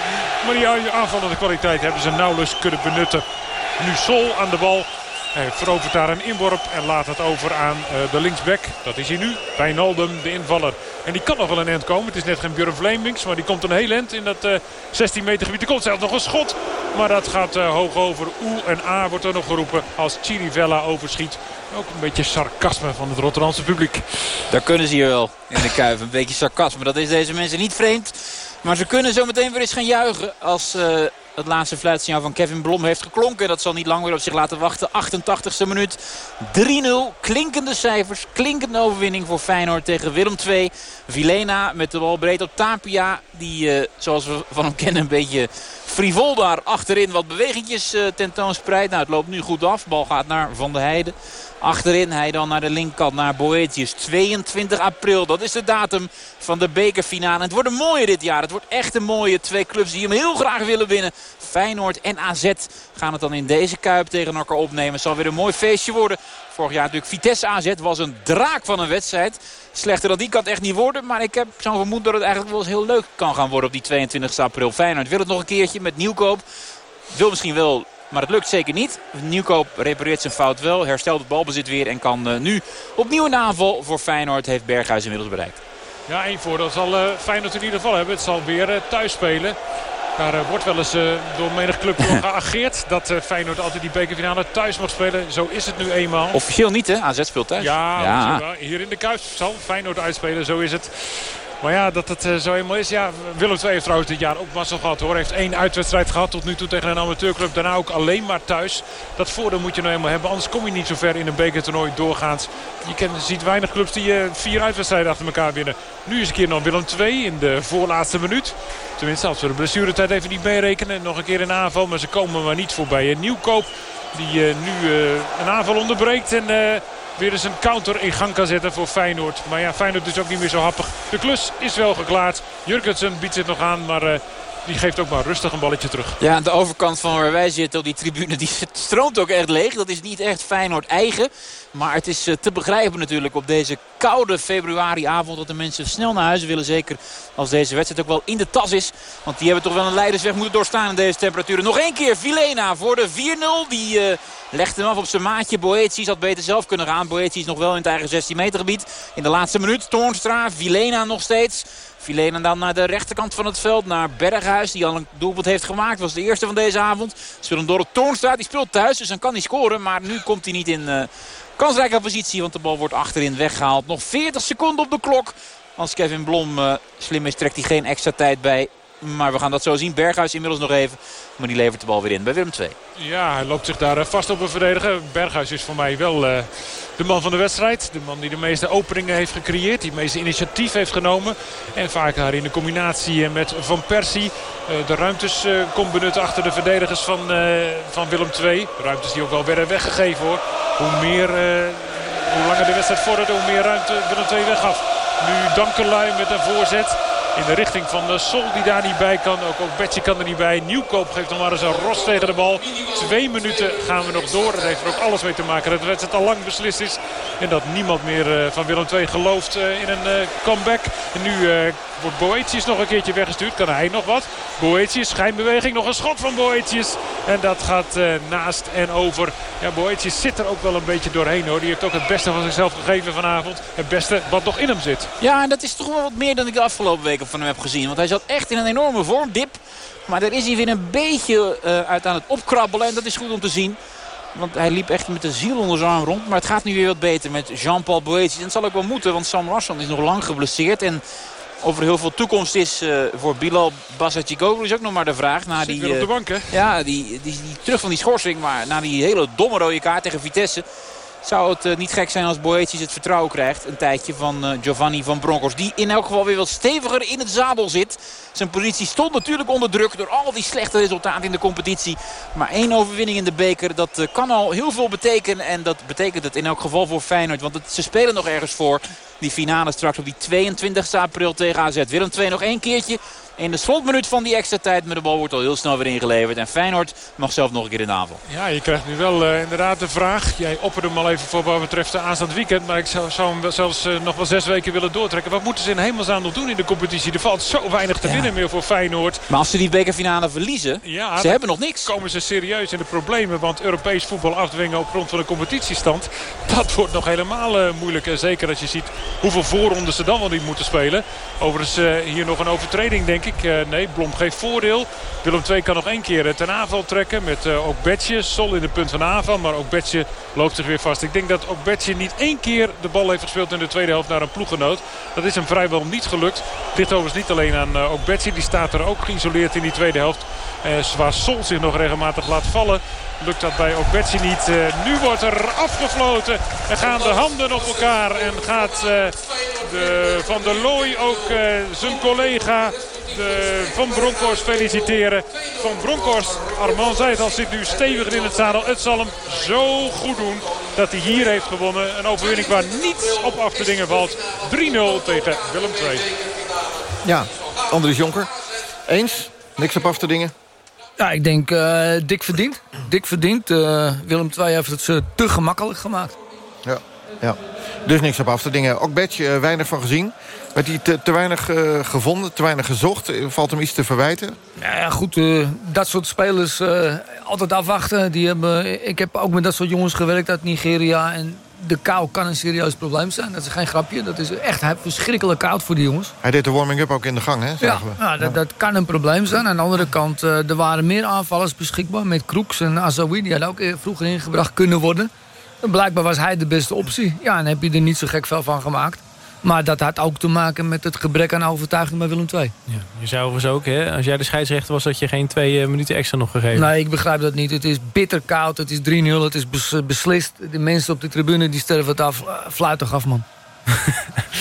Maar die aanvallende kwaliteit hebben ze nauwelijks kunnen benutten. Nu Sol aan de bal. Hij verovert daar een inworp en laat het over aan uh, de linksback. Dat is hij nu. Wijnaldum, de invaller. En die kan nog wel een end komen. Het is net geen Björn Vleemings, maar die komt een heel end in dat uh, 16 meter gebied. Er komt zelfs nog een schot. Maar dat gaat uh, hoog over. Oe en A wordt er nog geroepen als Chirivella overschiet. Ook een beetje sarcasme van het Rotterdamse publiek. Daar kunnen ze hier wel in de Kuip. Een beetje sarcasme. Dat is deze mensen niet vreemd. Maar ze kunnen zo meteen weer eens gaan juichen als het laatste fluitsignaal van Kevin Blom heeft geklonken. Dat zal niet lang weer op zich laten wachten. 88ste minuut. 3-0. Klinkende cijfers. Klinkende overwinning voor Feyenoord tegen Willem II. Vilena met de bal breed op Tapia. Die, uh, zoals we van hem kennen, een beetje frivol daar achterin wat bewegingjes uh, tentoonspreidt. Nou, het loopt nu goed af. Bal gaat naar Van der Heijden. Achterin hij dan naar de linkerkant, naar Boetius. 22 april, dat is de datum van de bekerfinale. Het wordt een mooie dit jaar. Het wordt echt een mooie. Twee clubs die hem heel graag willen winnen. Feyenoord en AZ gaan het dan in deze Kuip tegen elkaar opnemen. Het zal weer een mooi feestje worden. Vorig jaar natuurlijk Vitesse AZ was een draak van een wedstrijd. Slechter dan die kan het echt niet worden. Maar ik heb zo'n vermoed dat het eigenlijk wel eens heel leuk kan gaan worden op die 22 april. Feyenoord wil het nog een keertje met Nieuwkoop. Wil misschien wel maar het lukt zeker niet. Nieuwkoop repareert zijn fout wel. Herstelt het balbezit weer. En kan uh, nu opnieuw een aanval voor Feyenoord. Heeft Berghuis inmiddels bereikt. Ja, één voordeel zal uh, Feyenoord in ieder geval hebben. Het zal weer uh, thuis spelen. Daar wordt wel eens door menig club [laughs] geageerd. Dat Feyenoord altijd die bekerfinale thuis mag spelen. Zo is het nu eenmaal. Officieel niet hè? AZ speelt thuis. Ja, ja. hier in de Kuip zal Feyenoord uitspelen. Zo is het. Maar ja, dat het uh, zo helemaal is. Ja, Willem II heeft trouwens dit jaar ook mazzel gehad hoor. Heeft één uitwedstrijd gehad tot nu toe tegen een amateurclub. Daarna ook alleen maar thuis. Dat voordeel moet je nou helemaal hebben. Anders kom je niet zo ver in een bekertoernooi doorgaans. Je ziet weinig clubs die uh, vier uitwedstrijden achter elkaar winnen. Nu is een keer nog Willem II in de voorlaatste minuut. Tenminste, als we de blessuretijd even niet meerekenen. Nog een keer in aanval, maar ze komen maar niet voorbij. Nieuwkoop die uh, nu een aanval onderbreekt en weer eens een counter in gang kan zetten voor Feyenoord. Maar ja, Feyenoord is ook niet meer zo happig. De klus is wel geklaard. Jurgensen biedt het nog aan, maar... Die geeft ook maar rustig een balletje terug. Ja, aan de overkant van waar wij zitten, op die tribune, die [laughs] stroomt ook echt leeg. Dat is niet echt Feyenoord eigen. Maar het is te begrijpen natuurlijk op deze koude februariavond... dat de mensen snel naar huis willen. Zeker als deze wedstrijd ook wel in de tas is. Want die hebben toch wel een leidersweg moeten doorstaan in deze temperaturen. Nog één keer Vilena voor de 4-0. Die uh, legt hem af op zijn maatje. Boetius had beter zelf kunnen gaan. Boetius nog wel in het eigen 16 meter gebied. In de laatste minuut. Toornstra, Vilena nog steeds. Vilena dan naar de rechterkant van het veld. Naar Berghuis, die al een doelpunt heeft gemaakt. Was de eerste van deze avond. Speelt hem door het Toornstra. Die speelt thuis, dus dan kan hij scoren. Maar nu komt hij niet in uh, kansrijke positie. Want de bal wordt achterin weggehaald. Nog 40 seconden op de klok. Als Kevin Blom uh, slim is, trekt hij geen extra tijd bij. Maar we gaan dat zo zien. Berghuis inmiddels nog even. Maar die levert de bal weer in bij Willem II. Ja, hij loopt zich daar vast op een verdediger. Berghuis is voor mij wel uh, de man van de wedstrijd. De man die de meeste openingen heeft gecreëerd. Die meeste initiatief heeft genomen. En vaak daar in de combinatie met Van Persie. De ruimtes uh, benutten achter de verdedigers van, van Willem II. Ruimtes die ook wel werden weggegeven hoor. Hoe meer... hoe langer de wedstrijd vorderde, hoe meer ruimte Willem II weggaf. Nu Dankelui met een voorzet in de richting van de Sol die daar niet bij kan. Ook, ook Betje kan er niet bij. Nieuwkoop geeft nog maar eens een ros tegen de bal. Twee minuten gaan we nog door. Dat heeft er ook alles mee te maken dat de wedstrijd al lang beslist is. En dat niemand meer van Willem II gelooft in een comeback. En nu wordt Boetius nog een keertje weggestuurd. Kan hij nog wat? Boetius, schijnbeweging. Nog een schot van Boetius. En dat gaat naast en over. Ja, Boetius zit er ook wel een beetje doorheen hoor. Die heeft ook het beste van zichzelf gegeven vanavond. Het beste wat nog in hem zit. Ja, en dat is toch wel wat meer dan ik de afgelopen weken van hem heb gezien. Want hij zat echt in een enorme vormdip. Maar daar is hij weer een beetje uh, uit aan het opkrabbelen. En dat is goed om te zien. Want hij liep echt met de ziel onder zijn arm rond. Maar het gaat nu weer wat beter met Jean-Paul Boetius. En het zal ook wel moeten, want Sam Larsson is nog lang geblesseerd. En of er heel veel toekomst is uh, voor Bilal Basacicoglu is ook nog maar de vraag. Na Zit die, weer op de bank, hè? Ja, die, die, die, terug van die schorsing. Maar na die hele domme rode kaart tegen Vitesse zou het uh, niet gek zijn als Boetius het vertrouwen krijgt. Een tijdje van uh, Giovanni van Bronckhorst. Die in elk geval weer wat steviger in het zadel zit. Zijn positie stond natuurlijk onder druk door al die slechte resultaten in de competitie. Maar één overwinning in de beker, dat uh, kan al heel veel betekenen. En dat betekent het in elk geval voor Feyenoord. Want ze spelen nog ergens voor. Die finale straks op die 22 april tegen AZ. Willem 2 nog één keertje. In de slotminuut van die extra tijd. Maar de bal wordt al heel snel weer ingeleverd. En Feyenoord mag zelf nog een keer in de aanval. Ja, je krijgt nu wel uh, inderdaad de vraag. Jij opperde hem al even voor wat betreft de aanstaand weekend. Maar ik zou, zou hem wel zelfs uh, nog wel zes weken willen doortrekken. Wat moeten ze in hemelsnaam nog doen in de competitie? Er valt zo weinig te ja. winnen meer voor Feyenoord. Maar als ze die bekerfinale verliezen, ja, ze hebben nog niks. komen ze serieus in de problemen. Want Europees voetbal afdwingen op grond van de competitiestand. Dat wordt nog helemaal uh, moeilijk. En zeker als je ziet hoeveel voorrondes ze dan wel niet moeten spelen. Overigens hier nog een overtreding denk ik. nee, Blom geeft voordeel. Willem II kan nog één keer ten aanval trekken. Met ook Betje. Sol in de punt van aanval. Maar ook Betje loopt zich weer vast. Ik denk dat ook Betje niet één keer de bal heeft gespeeld in de tweede helft naar een ploeggenoot. Dat is hem vrijwel niet gelukt. Dit overigens niet alleen aan ook Betje. Die staat er ook geïsoleerd in die tweede helft. Uh, waar Sol zich nog regelmatig laat vallen. Lukt dat bij Okbetsi niet. Uh, nu wordt er afgefloten. En gaan de handen op elkaar. En gaat uh, de Van der Looy ook uh, zijn collega de Van Bronckhorst feliciteren. Van Bronckhorst, Armand zei het al, zit nu stevig in het zadel. Het zal hem zo goed doen dat hij hier heeft gewonnen. Een overwinning waar niets op af te dingen valt. 3-0 tegen Willem II. Ja, Andries Jonker. Eens? Niks op af te dingen? Ja, ik denk uh, dik verdiend. Dik verdiend. Uh, Willem II heeft het ze te gemakkelijk gemaakt. Ja, ja. Dus niks op af te dingen. Ook Betje, uh, weinig van gezien. Werd hij te, te weinig gevonden, te weinig gezocht? Valt hem iets te verwijten? Ja, ja goed. Dat soort spelers altijd afwachten. Die hebben, ik heb ook met dat soort jongens gewerkt uit Nigeria. En de kou kan een serieus probleem zijn. Dat is geen grapje. Dat is echt verschrikkelijk koud voor die jongens. Hij deed de warming-up ook in de gang, hè? Ja, ja, dat, dat, kan een probleem zijn. Aan de andere kant, er waren meer aanvallers beschikbaar. Met Kroeks en Azoui. Die hadden ook vroeger ingebracht kunnen worden. En blijkbaar was hij de beste optie. Ja, en heb je er niet zo gek veel van gemaakt. Maar dat had ook te maken met het gebrek aan overtuiging bij Willem II. Ja, je zou overigens ook, hè, als jij de scheidsrechter was... dat je geen twee uh, minuten extra nog gegeven. Nee, ik begrijp dat niet. Het is bitter koud, het is 3-0, het is bes beslist. De mensen op de tribune die sterven het af. Uh, fluit toch af, man.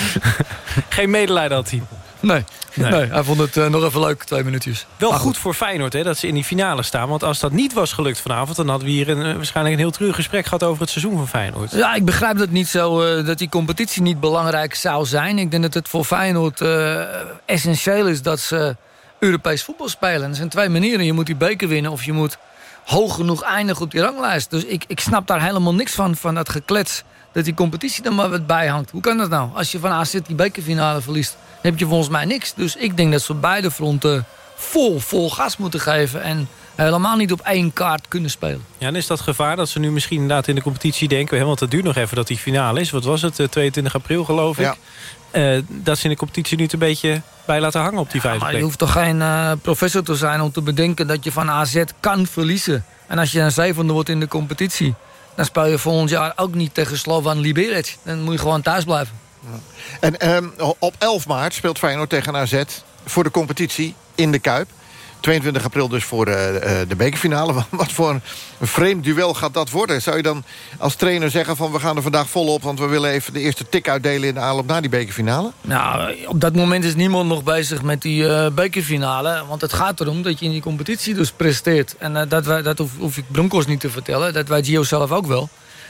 [laughs] geen medelijden had hij. Nee, nee. nee, hij vond het uh, nog even leuk, twee minuutjes. Wel goed. goed voor Feyenoord hè, dat ze in die finale staan. Want als dat niet was gelukt vanavond... dan hadden we hier een, waarschijnlijk een heel treurig gesprek gehad... over het seizoen van Feyenoord. Ja, ik begrijp dat niet zo, uh, dat die competitie niet belangrijk zou zijn. Ik denk dat het voor Feyenoord uh, essentieel is dat ze Europees voetbal spelen. Er zijn twee manieren. Je moet die beker winnen of je moet hoog genoeg eindigen op die ranglijst. Dus ik, ik snap daar helemaal niks van, van dat geklets... dat die competitie er maar wat bij hangt. Hoe kan dat nou? Als je van AZ die bekerfinale verliest heb je volgens mij niks. Dus ik denk dat ze op beide fronten vol, vol gas moeten geven... en helemaal niet op één kaart kunnen spelen. Ja, en is dat gevaar dat ze nu misschien inderdaad in de competitie denken... want het duurt nog even dat die finale is. Wat was het? 22 april geloof ik. Ja. Uh, dat ze in de competitie nu een beetje bij laten hangen op die vijfde plek. Maar je hoeft toch geen uh, professor te zijn om te bedenken... dat je van AZ kan verliezen. En als je een zevende wordt in de competitie... dan speel je volgend jaar ook niet tegen Slovan Liberec. Dan moet je gewoon thuis blijven. En um, op 11 maart speelt Feyenoord tegen AZ voor de competitie in de Kuip. 22 april dus voor uh, de bekerfinale. [laughs] Wat voor een vreemd duel gaat dat worden? Zou je dan als trainer zeggen van we gaan er vandaag volop... want we willen even de eerste tik uitdelen in de aanloop naar die bekerfinale? Nou, op dat moment is niemand nog bezig met die uh, bekerfinale. Want het gaat erom dat je in die competitie dus presteert. En dat, wij, dat hoef, hoef ik Broncos niet te vertellen. Dat wij Gio zelf ook wel.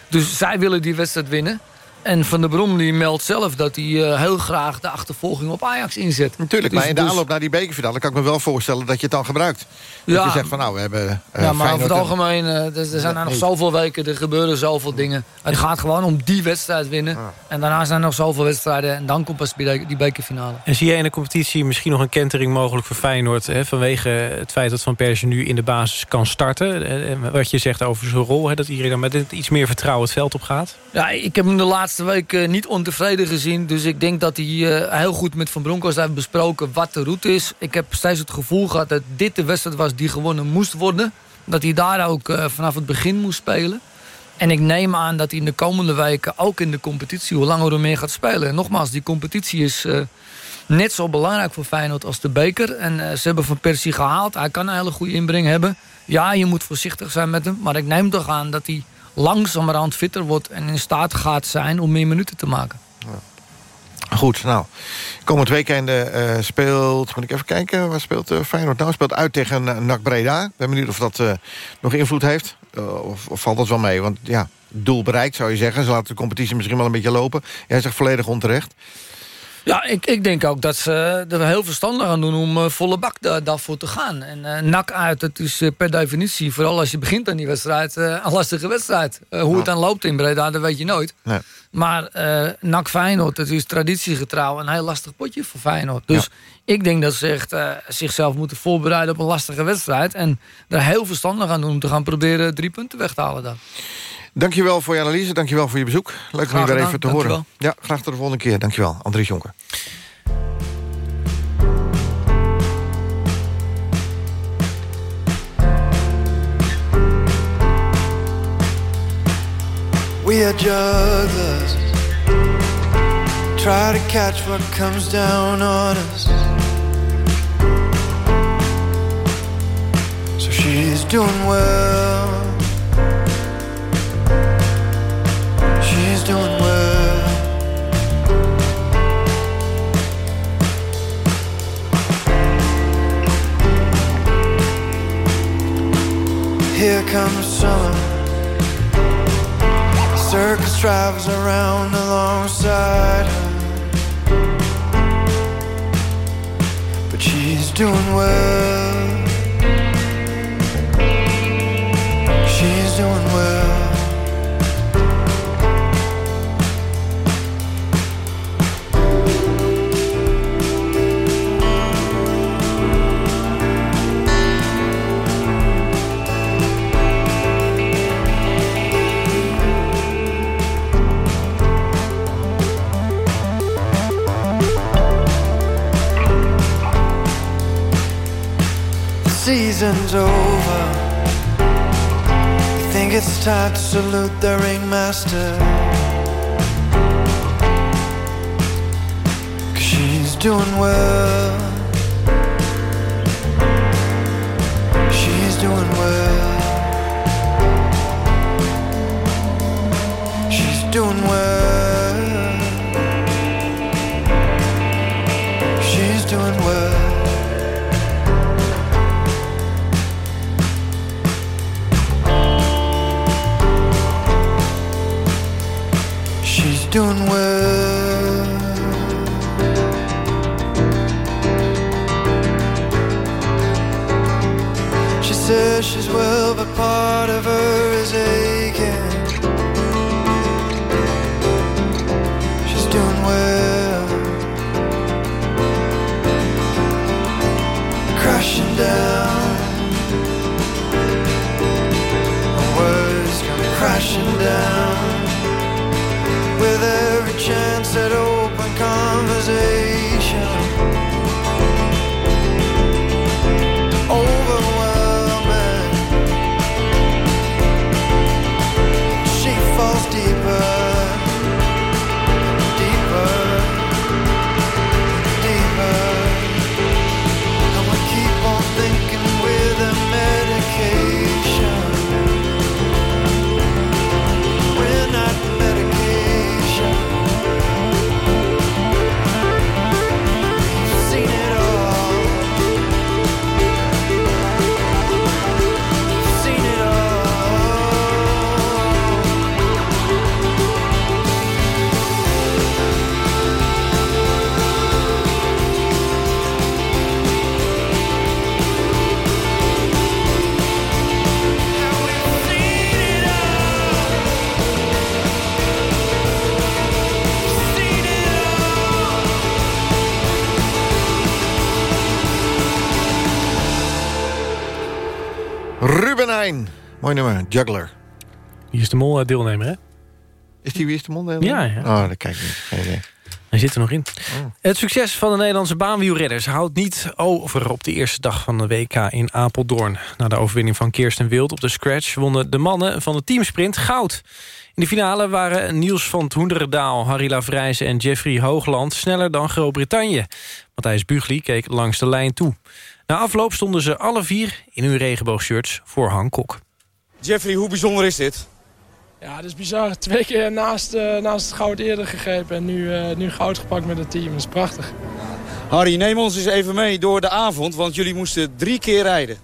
Dus zij willen die wedstrijd winnen. En Van der Brom die meldt zelf dat hij uh, heel graag de achtervolging op Ajax inzet. Natuurlijk, dus, maar in de dus... aanloop naar die bekerfinale... kan ik me wel voorstellen dat je het dan gebruikt. Dat ja. je zegt van nou, we hebben... Uh, ja, maar over het algemeen, uh, er, er zijn er nog zoveel weken, er gebeuren zoveel dingen. Het gaat gewoon om die wedstrijd winnen. En daarna zijn er nog zoveel wedstrijden en dan komt pas die bekerfinale. En zie jij in de competitie misschien nog een kentering mogelijk voor Feyenoord... Hè, vanwege het feit dat Van Persie nu in de basis kan starten? En wat je zegt over zijn rol, hè, dat iedereen dan met iets meer vertrouwen het veld op gaat? Ja, ik heb hem de laatste laatste week uh, niet ontevreden gezien. Dus ik denk dat hij uh, heel goed met Van Bronckhorst heeft besproken wat de route is. Ik heb steeds het gevoel gehad dat dit de wedstrijd was die gewonnen moest worden. Dat hij daar ook uh, vanaf het begin moest spelen. En ik neem aan dat hij in de komende weken ook in de competitie... hoe langer hoe meer gaat spelen. En nogmaals, die competitie is net zo belangrijk voor Feyenoord als de beker. En ze hebben Van Persie gehaald. Hij kan een hele goede inbreng hebben. Ja, je moet voorzichtig zijn met hem. Maar ik neem toch aan dat hij langzamerhand fitter wordt... en in staat gaat zijn om meer minuten te maken. Ja. Goed, nou, komend weekend uh, speelt... Moet ik even kijken, waar speelt uh, Feyenoord nou? Speelt uit tegen uh, NAC Breda. Ik ben benieuwd of dat nog invloed heeft. Of, of, valt dat wel mee? Want ja, doel bereikt zou je zeggen. Ze laten de competitie misschien wel een beetje lopen. Jij zegt volledig onterecht. Ja, ik, ik denk ook dat ze er heel verstandig aan doen om uh, volle bak da daarvoor te gaan. En uh, nak uit, dat is uh, per definitie, vooral als je begint aan die wedstrijd, een lastige wedstrijd. hoe ja. het dan loopt in Breda, dat weet je nooit. Nee. Maar nak Feyenoord, dat is traditiegetrouw een heel lastig potje voor Feyenoord. Dus ja. ik denk dat ze echt zichzelf moeten voorbereiden op een lastige wedstrijd. En er heel verstandig aan doen om te gaan proberen drie punten weg te halen dan. Dankjewel voor je analyse, dankjewel voor je bezoek. Leuk om je weer even te dankjewel. horen. Ja, graag tot de volgende keer. Dankjewel, Andries Jonker. We are jugglers Try to catch what comes down on us So she's doing well Doing well Here comes summer circus drives around alongside her. But she's doing well. She's doing well. Season's over. I think it's time to salute the ringmaster. Cause she's doing well. Mooi nummer, Juggler. Hier is de mol eh, deelnemer, hè? Is die Wie is de Mol deelnemer? Ja, ja. Oh, dat kijk ik niet. Geen idee. Hij zit er nog in. Het succes van de Nederlandse baanwielredders houdt niet over op de eerste dag van de WK in Apeldoorn. Na de overwinning van Kirsten Wild op de scratch wonnen de mannen van de teamsprint goud. In de finale waren Niels van Hoenderendaal, Harry Lavrijzen en Jeffrey Hoogland sneller dan Groot-Brittannië. Matthijs Bugli keek langs de lijn toe. Na afloop stonden ze alle vier in hun regenboogshirts voor Hancock. Jeffrey, hoe bijzonder is dit? Ja, dat is bizar. Twee keer naast, uh, naast het goud eerder gegrepen en nu, uh, nu goud gepakt met het team. Dat is prachtig. Harry, neem ons eens even mee door de avond, want jullie moesten drie keer rijden.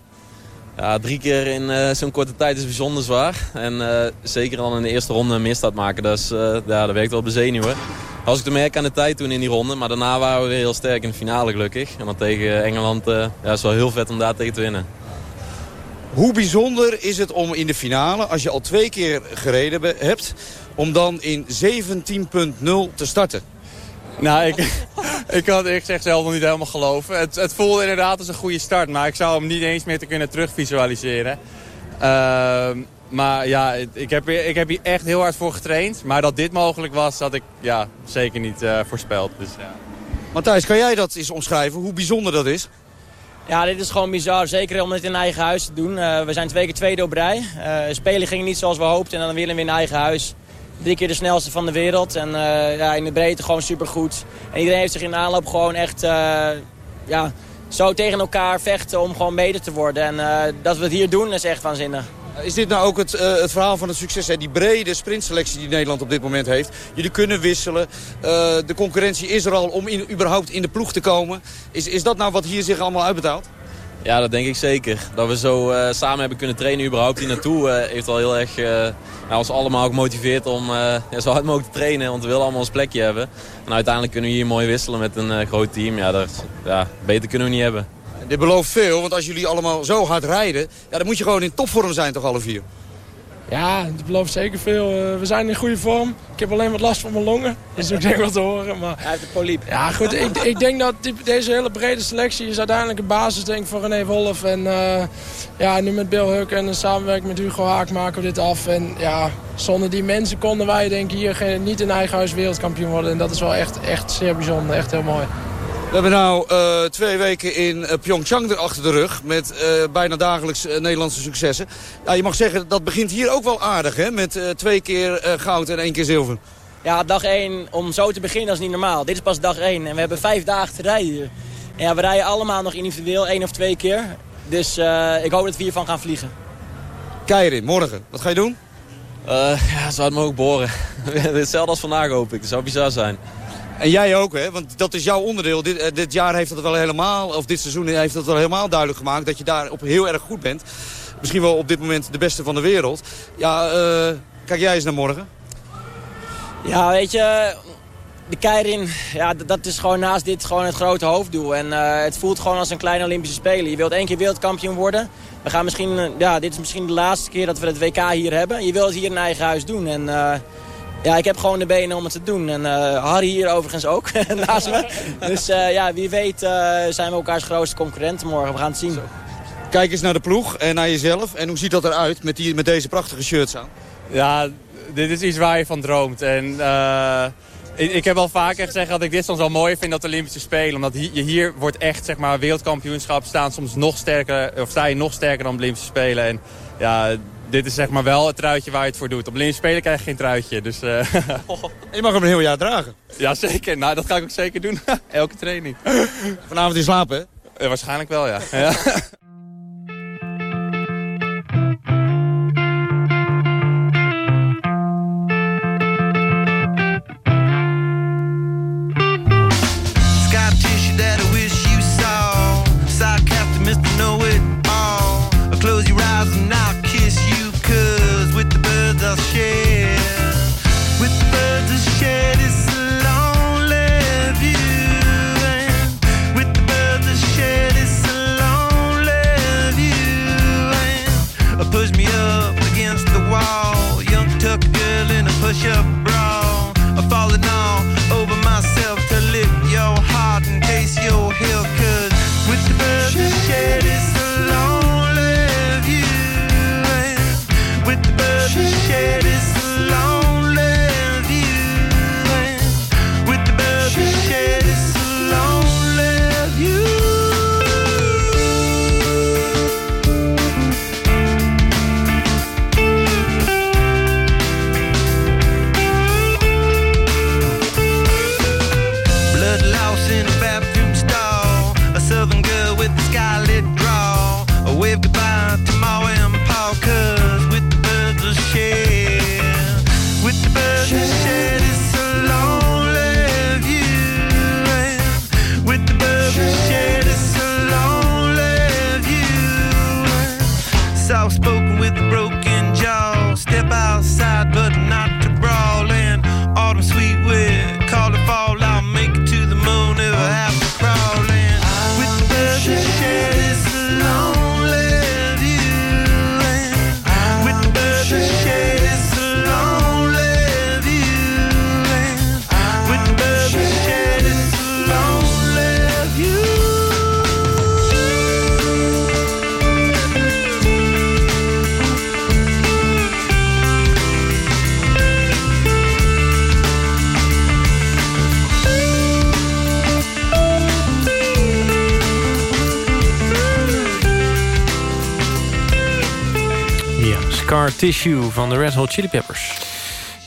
Ja, drie keer in uh, zo'n korte tijd is bijzonder zwaar. En zeker dan in de eerste ronde een misstart maken, dat, is, ja, dat werkt wel op de zenuwen. was ik te merken aan de tijd toen in die ronde. Maar daarna waren we weer heel sterk in de finale gelukkig. En dan tegen Engeland uh, ja, is wel heel vet om daar tegen te winnen. Hoe bijzonder is het om in de finale, als je al twee keer gereden hebt... om dan in 17.0 te starten? Nou, ik, [laughs] ik kan het eerlijk gezegd zelf nog niet helemaal geloven. Het, het voelde inderdaad als een goede start, maar ik zou hem niet eens meer te kunnen terugvisualiseren. Uh, maar ja, ik heb, ik heb hier echt heel hard voor getraind. Maar dat dit mogelijk was, had ik ja, zeker niet uh, voorspeld. Dus, ja. Matthijs, kan jij dat eens omschrijven, hoe bijzonder dat is? Ja, dit is gewoon bizar. Zeker om het in eigen huis te doen. Uh, we zijn twee keer tweede op rij. Uh, spelen ging niet zoals we hoopten en dan willen we in eigen huis. Drie keer de snelste van de wereld. En uh, ja, in de breedte gewoon supergoed. En iedereen heeft zich in de aanloop gewoon echt ja, zo tegen elkaar vechten om gewoon mede te worden. En dat we het hier doen is echt waanzinnig. Is dit nou ook het, het verhaal van het succes? Hè? Die brede sprintselectie die Nederland op dit moment heeft. Jullie kunnen wisselen. De concurrentie is er al om überhaupt in de ploeg te komen. Is, is dat nou wat hier zich allemaal uitbetaalt? Ja, dat denk ik zeker. Dat we zo uh, samen hebben kunnen trainen überhaupt hier naartoe... heeft al heel erg nou, ons allemaal gemotiveerd om ja, zo hard mogelijk te trainen. Want we willen allemaal ons plekje hebben. En uiteindelijk kunnen we hier mooi wisselen met een groot team. Ja, dat, ja, beter kunnen we niet hebben. Dit belooft veel, want als jullie allemaal zo hard rijden... Ja, dan moet je gewoon in topvorm zijn toch alle vier? Ja, het belooft zeker veel. Uh, we zijn in goede vorm. Ik heb alleen wat last van mijn longen. Dus ik denk wat te horen. Maar... Hij heeft een polyp. Ja, goed. ik, ik denk dat die, deze hele brede selectie is uiteindelijk een basis denk, voor René Wolf. En uh, ja, nu met Bill Huck en samenwerking met Hugo Haak maken we dit af. En ja, zonder die mensen konden wij denk ik hier geen, niet in eigen huis wereldkampioen worden. En dat is wel echt, echt zeer bijzonder. Echt heel mooi. We hebben nu uh, twee weken in uh, Pyeongchang achter de rug. Met uh, bijna dagelijks Nederlandse successen. Ja, je mag zeggen, dat begint hier ook wel aardig. Hè? Met twee keer goud en één keer zilver. Ja, dag één, om zo te beginnen, is niet normaal. Dit is pas dag één en we hebben vijf dagen te rijden hier. En ja, we rijden allemaal nog individueel, één of twee keer. Dus ik hoop dat we hiervan gaan vliegen. Keirin, morgen. Wat ga je doen? ja, zo hard mogelijk boren. [laughs] Hetzelfde als vandaag hoop ik. Dat zou bizar zijn. En jij ook, hè? Want dat is jouw onderdeel. Dit, eh, dit jaar heeft dat wel helemaal, of dit seizoen heeft dat wel helemaal duidelijk gemaakt... dat je daar op heel erg goed bent. Misschien wel op dit moment de beste van de wereld. Ja, uh, kijk jij eens naar morgen. Ja, weet je, de Keirin, ja, dat is gewoon naast dit gewoon het grote hoofddoel. En uh, het voelt gewoon als een kleine Olympische Spelen. Je wilt één keer wereldkampioen worden. We gaan misschien, ja, dit is misschien de laatste keer dat we het WK hier hebben. Je wilt het hier in eigen huis doen. En ja, ik heb gewoon de benen om het te doen. En uh, Harry hier overigens ook, [laughs] naast me. Dus uh, ja, wie weet uh, zijn we elkaars grootste concurrenten morgen. We gaan het zien. Kijk eens naar de ploeg en naar jezelf. En hoe ziet dat eruit met, die, met deze prachtige shirts aan? Ja, dit is iets waar je van droomt. En ik, ik, heb al vaker gezegd dat ik dit soms wel mooi vind, dat Olympische Spelen. Omdat hier, hier wordt echt, zeg maar, wereldkampioenschap staan soms nog sterker, of sta je nog sterker dan Olympische Spelen. En ja, dit is zeg maar wel het truitje waar je het voor doet. Op Olympische Spelen krijg je geen truitje. Dus, [laughs] uh... je mag hem een heel jaar dragen. Ja, zeker. Nou, dat ga ik ook zeker doen. [laughs] Elke training. Vanavond in slapen, hè? Uh, waarschijnlijk wel, ja. ja. [laughs] Tissue van de Red Hot Chili Peppers.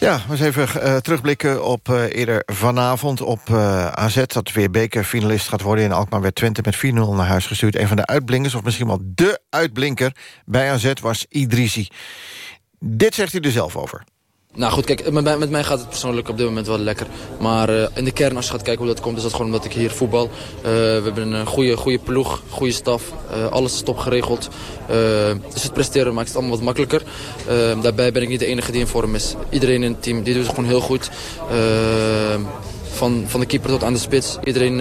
Ja, we eens even uh, terugblikken op uh, eerder vanavond op uh, AZ... dat weer bekerfinalist gaat worden in Alkmaar... werd Twente met 4-0 naar huis gestuurd. Een van de uitblinkers, of misschien wel de uitblinker... bij AZ was Idrisi. Dit zegt hij er zelf over. Nou goed, kijk, met, mij gaat het persoonlijk op dit moment wel lekker. Maar uh, in de kern, als je gaat kijken hoe dat komt, is dat gewoon omdat ik hier voetbal. Uh, we hebben een goede, goede ploeg, goede staf. Alles is top geregeld. dus het presteren maakt het allemaal wat makkelijker. daarbij ben ik niet de enige die in vorm is. Iedereen in het team die doet het gewoon heel goed. van, van de keeper tot aan de spits. Iedereen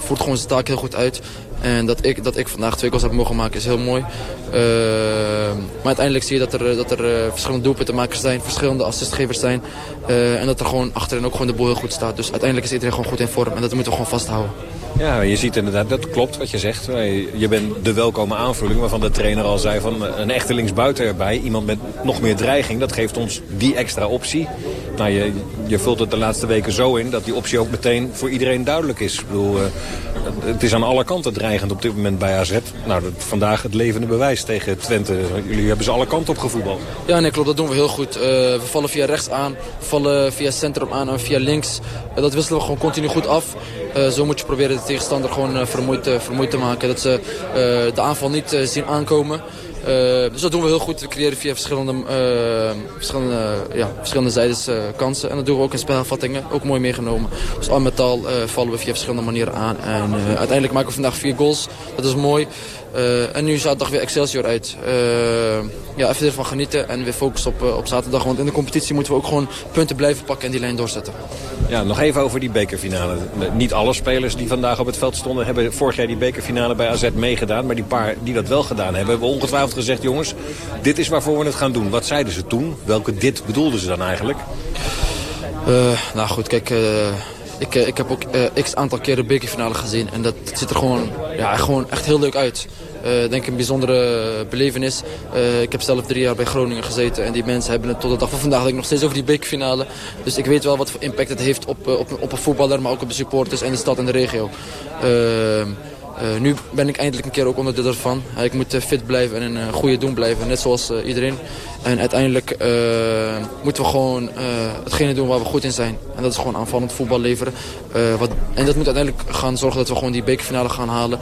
voert gewoon zijn taak heel goed uit. En dat ik, dat ik vandaag twee goals heb mogen maken is heel mooi. Uh, maar uiteindelijk zie je dat er, dat er uh, verschillende doelpuntenmakers zijn, verschillende assistgevers zijn. En dat er gewoon achterin ook gewoon de boel heel goed staat. Dus uiteindelijk is iedereen gewoon goed in vorm en dat moeten we gewoon vasthouden. Ja, je ziet inderdaad, dat klopt wat je zegt. Je bent de welkome aanvulling waarvan de trainer al zei van een echte linksbuiten erbij. Iemand met nog meer dreiging, dat geeft ons die extra optie. Nou, je, je vult het de laatste weken zo in dat die optie ook meteen voor iedereen duidelijk is. Ik bedoel, het is aan alle kanten dreigend op dit moment bij AZ. Nou, vandaag het levende bewijs tegen Twente. Jullie hebben ze alle kanten op gevoetbald. Ja, nee, klopt. Dat doen we heel goed. Uh, we vallen via rechts aan, vallen via centrum aan en via links. Uh, dat wisselen we gewoon continu goed af. Zo moet je proberen de tegenstander gewoon vermoeid, vermoeid te maken. Dat ze de aanval niet zien aankomen. Uh, dus dat doen we heel goed. We creëren via verschillende, uh, verschillende, ja, verschillende zijdes uh, kansen. En dat doen we ook in spelvattingen. Ook mooi meegenomen. Dus al met al vallen we via verschillende manieren aan. En uiteindelijk maken we vandaag vier goals. Dat is mooi. Uh, en nu zaterdag weer Excelsior uit. Uh, ja, even ervan genieten en weer focussen op, uh, op zaterdag. Want in de competitie moeten we ook gewoon punten blijven pakken en die lijn doorzetten. Ja, nog even over die bekerfinale. Niet alle spelers die vandaag op het veld stonden... hebben vorig jaar die bekerfinale bij AZ meegedaan. Maar die paar die dat wel gedaan hebben, hebben ongetwijfeld gezegd... jongens, dit is waarvoor we het gaan doen. Wat zeiden ze toen? Welke dit bedoelden ze dan eigenlijk? nou goed, kijk... Ik, ik heb ook x aantal keren de bekerfinale gezien. En dat ziet er gewoon, ja, gewoon echt heel leuk uit. Uh, denk een bijzondere belevenis. Uh, ik heb zelf drie jaar bij Groningen gezeten. En die mensen hebben het tot de dag van vandaag nog steeds over die bekerfinale. Dus ik weet wel wat voor impact het heeft op, op, op een voetballer. Maar ook op de supporters en de stad en de regio. Uh, nu ben ik eindelijk een keer ook onderdeel ervan. ik moet fit blijven en een goede doen blijven. Net zoals iedereen. En uiteindelijk moeten we gewoon hetgene doen waar we goed in zijn. En dat is gewoon aanvallend voetbal leveren. wat, en dat moet uiteindelijk gaan zorgen dat we gewoon die bekerfinale gaan halen.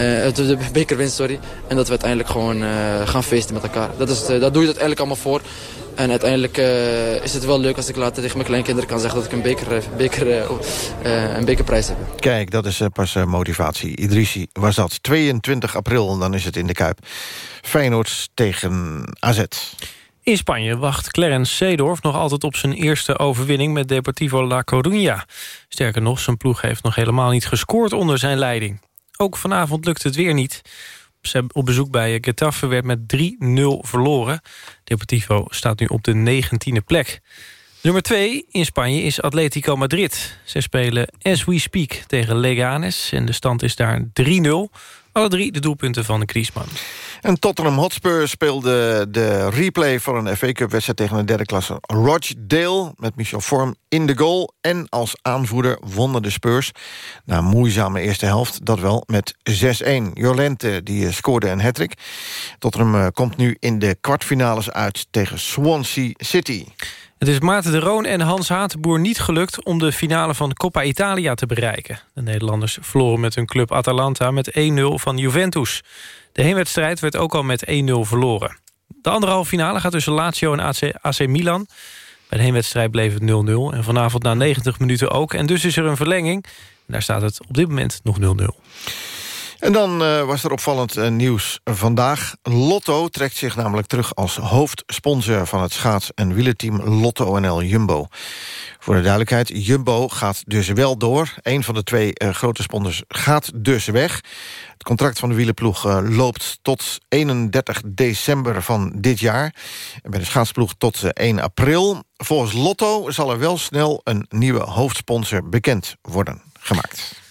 Uh, de bekerwinst, sorry. En dat we uiteindelijk gewoon uh, gaan feesten met elkaar. Dat, is, uh, dat doe je het eigenlijk allemaal voor. En uiteindelijk is het wel leuk als ik later tegen mijn kleinkinderen kan zeggen... dat ik een, beker, beker, een bekerprijs heb. Kijk, dat is pas motivatie. Idrissi was dat. 22 april, dan is het in de Kuip. Feyenoord tegen AZ. In Spanje wacht Clarence Seedorf nog altijd op zijn eerste overwinning... met Deportivo La Coruña. Sterker nog, zijn ploeg heeft nog helemaal niet gescoord onder zijn leiding. Ook vanavond lukt het weer niet. Op bezoek bij Getafe werd met 3-0 verloren. Deportivo staat nu op de 19e plek. Nummer 2 in Spanje is Atletico Madrid. Ze spelen as we speak tegen Leganes en de stand is daar 3-0. Alle drie de doelpunten van de Griezmann. En Tottenham Hotspur speelde de replay van een FA Cup wedstrijd tegen een derde klasse Rochdale met Michel Vorm in de goal. En als aanvoerder wonnen de Spurs na een moeizame eerste helft. Dat wel met 6-1. Jolente die scoorde een hattrick. Tottenham eh, komt nu in de kwartfinales uit tegen Swansea City. Het is Maarten de Roon en Hans Hatenboer niet gelukt... om de finale van Coppa Italia te bereiken. De Nederlanders verloren met hun club Atalanta met 1-0 van Juventus. De heenwedstrijd werd ook al met 1-0 verloren. De andere halve finale gaat tussen Lazio en AC, Milan. Bij de heenwedstrijd bleef het 0-0 en vanavond na 90 minuten ook. En dus is er een verlenging. En daar staat het op dit moment nog 0-0. En dan uh, was er opvallend uh, nieuws vandaag. Lotto trekt zich namelijk terug als hoofdsponsor... van het schaats- en wielerteam Lotto NL Jumbo. Voor de duidelijkheid, Jumbo gaat dus wel door. Een van de twee uh, grote sponsors gaat dus weg. Het contract van de wielerploeg loopt tot 31 december van dit jaar. En bij de schaatsploeg tot 1 april. Volgens Lotto zal er wel snel een nieuwe hoofdsponsor bekend worden gemaakt.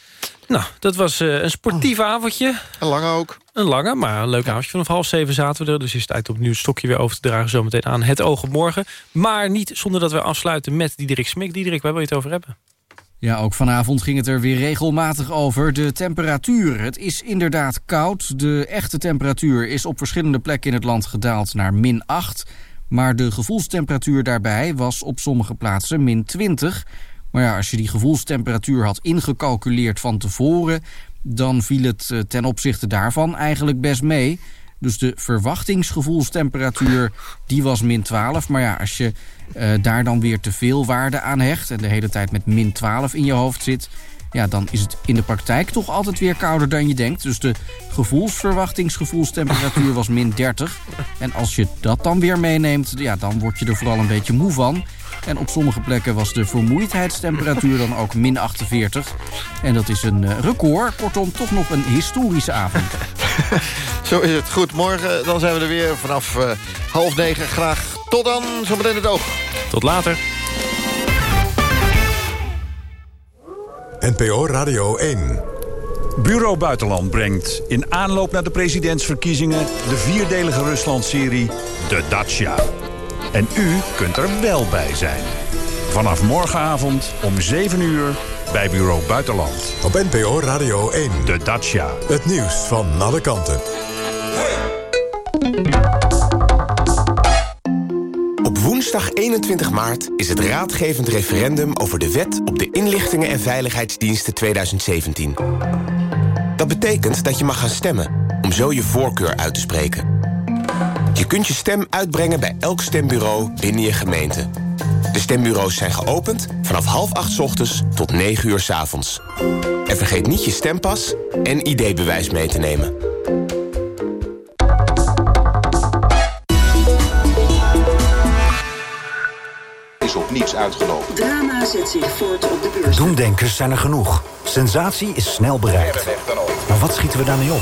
Nou, dat was uh, een sportief avondje. Een lange ook. Een lange, maar een leuk avondje. Vanaf half zeven zaten we er. Dus is het tijd om nu het stokje weer over te dragen. Zometeen aan het oog op morgen. Maar niet zonder dat we afsluiten met Diederik Smik. Diederik, waar wil je het over hebben? Ja, ook vanavond ging het er weer regelmatig over. De temperatuur. Het is inderdaad koud. De echte temperatuur is op verschillende plekken in het land gedaald naar min 8. Maar de gevoelstemperatuur daarbij was op sommige plaatsen min 20. Maar ja, als je die gevoelstemperatuur had ingecalculeerd van tevoren... dan viel het eh, ten opzichte daarvan eigenlijk best mee. Dus de verwachtingsgevoelstemperatuur die was min 12. Maar ja, als je uh, daar dan weer te veel waarde aan hecht... en de hele tijd met min 12 in je hoofd zit ja, dan is het in de praktijk toch altijd weer kouder dan je denkt. Dus de gevoelsverwachtingsgevoelstemperatuur was min 30. En als je dat dan weer meeneemt, ja, dan word je er vooral een beetje moe van. En op sommige plekken was de vermoeidheidstemperatuur dan ook min 48. En dat is een eh, record. Kortom, toch nog een historische avond. [laughs] Zo is het. Goed, morgen dan zijn we er weer vanaf uh, half negen. Graag tot dan, zometeen het oog. Tot later. NPO Radio 1. Bureau Buitenland brengt in aanloop naar de presidentsverkiezingen... de vierdelige Rusland-serie De Dacia. En u kunt er wel bij zijn. Vanaf morgenavond om 7 uur bij Bureau Buitenland. Op NPO Radio 1. De Dacia. Het nieuws van alle kanten. Op woensdag 21 maart is het raadgevend referendum over de wet op de inlichtingen en veiligheidsdiensten 2017. Dat betekent dat je mag gaan stemmen, om zo je voorkeur uit te spreken. Je kunt je stem uitbrengen bij elk stembureau binnen je gemeente. De stembureaus zijn geopend vanaf half acht ochtends tot 9 uur s avonds. En vergeet niet je stempas en ID-bewijs mee te nemen. is op niets uitgelopen. Drama zet zich voort op de beurs. Doemdenkers zijn er genoeg. Sensatie is snel bereikt. Maar wat schieten we daarmee op?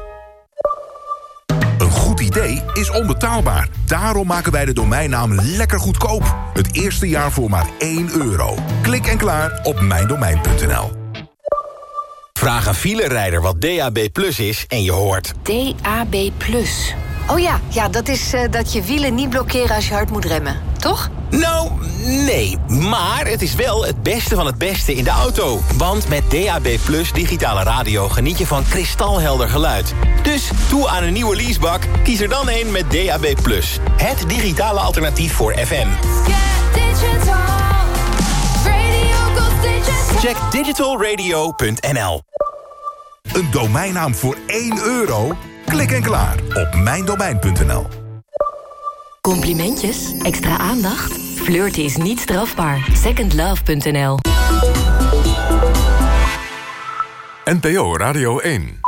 Idee is onbetaalbaar. Daarom maken wij de domeinnaam lekker goedkoop. Het eerste jaar voor maar 1 euro. Klik en klaar op mijndomein.nl. Vraag een filerijder wat DAB Plus is en je hoort... DAB Plus. Oh ja, ja dat is uh, dat je wielen niet blokkeren als je hard moet remmen, toch? Nou, nee. Maar het is wel het beste van het beste in de auto. Want met DAB Plus digitale radio geniet je van kristalhelder geluid. Dus toe aan een nieuwe leasebak, kies er dan een met DAB Plus. Het digitale alternatief voor FM. Check digitalradio.nl Een domeinnaam voor 1 euro? Klik en klaar op mijndomein.nl Complimentjes? Extra aandacht? Flirten is niet strafbaar. Secondlove.nl NPO Radio 1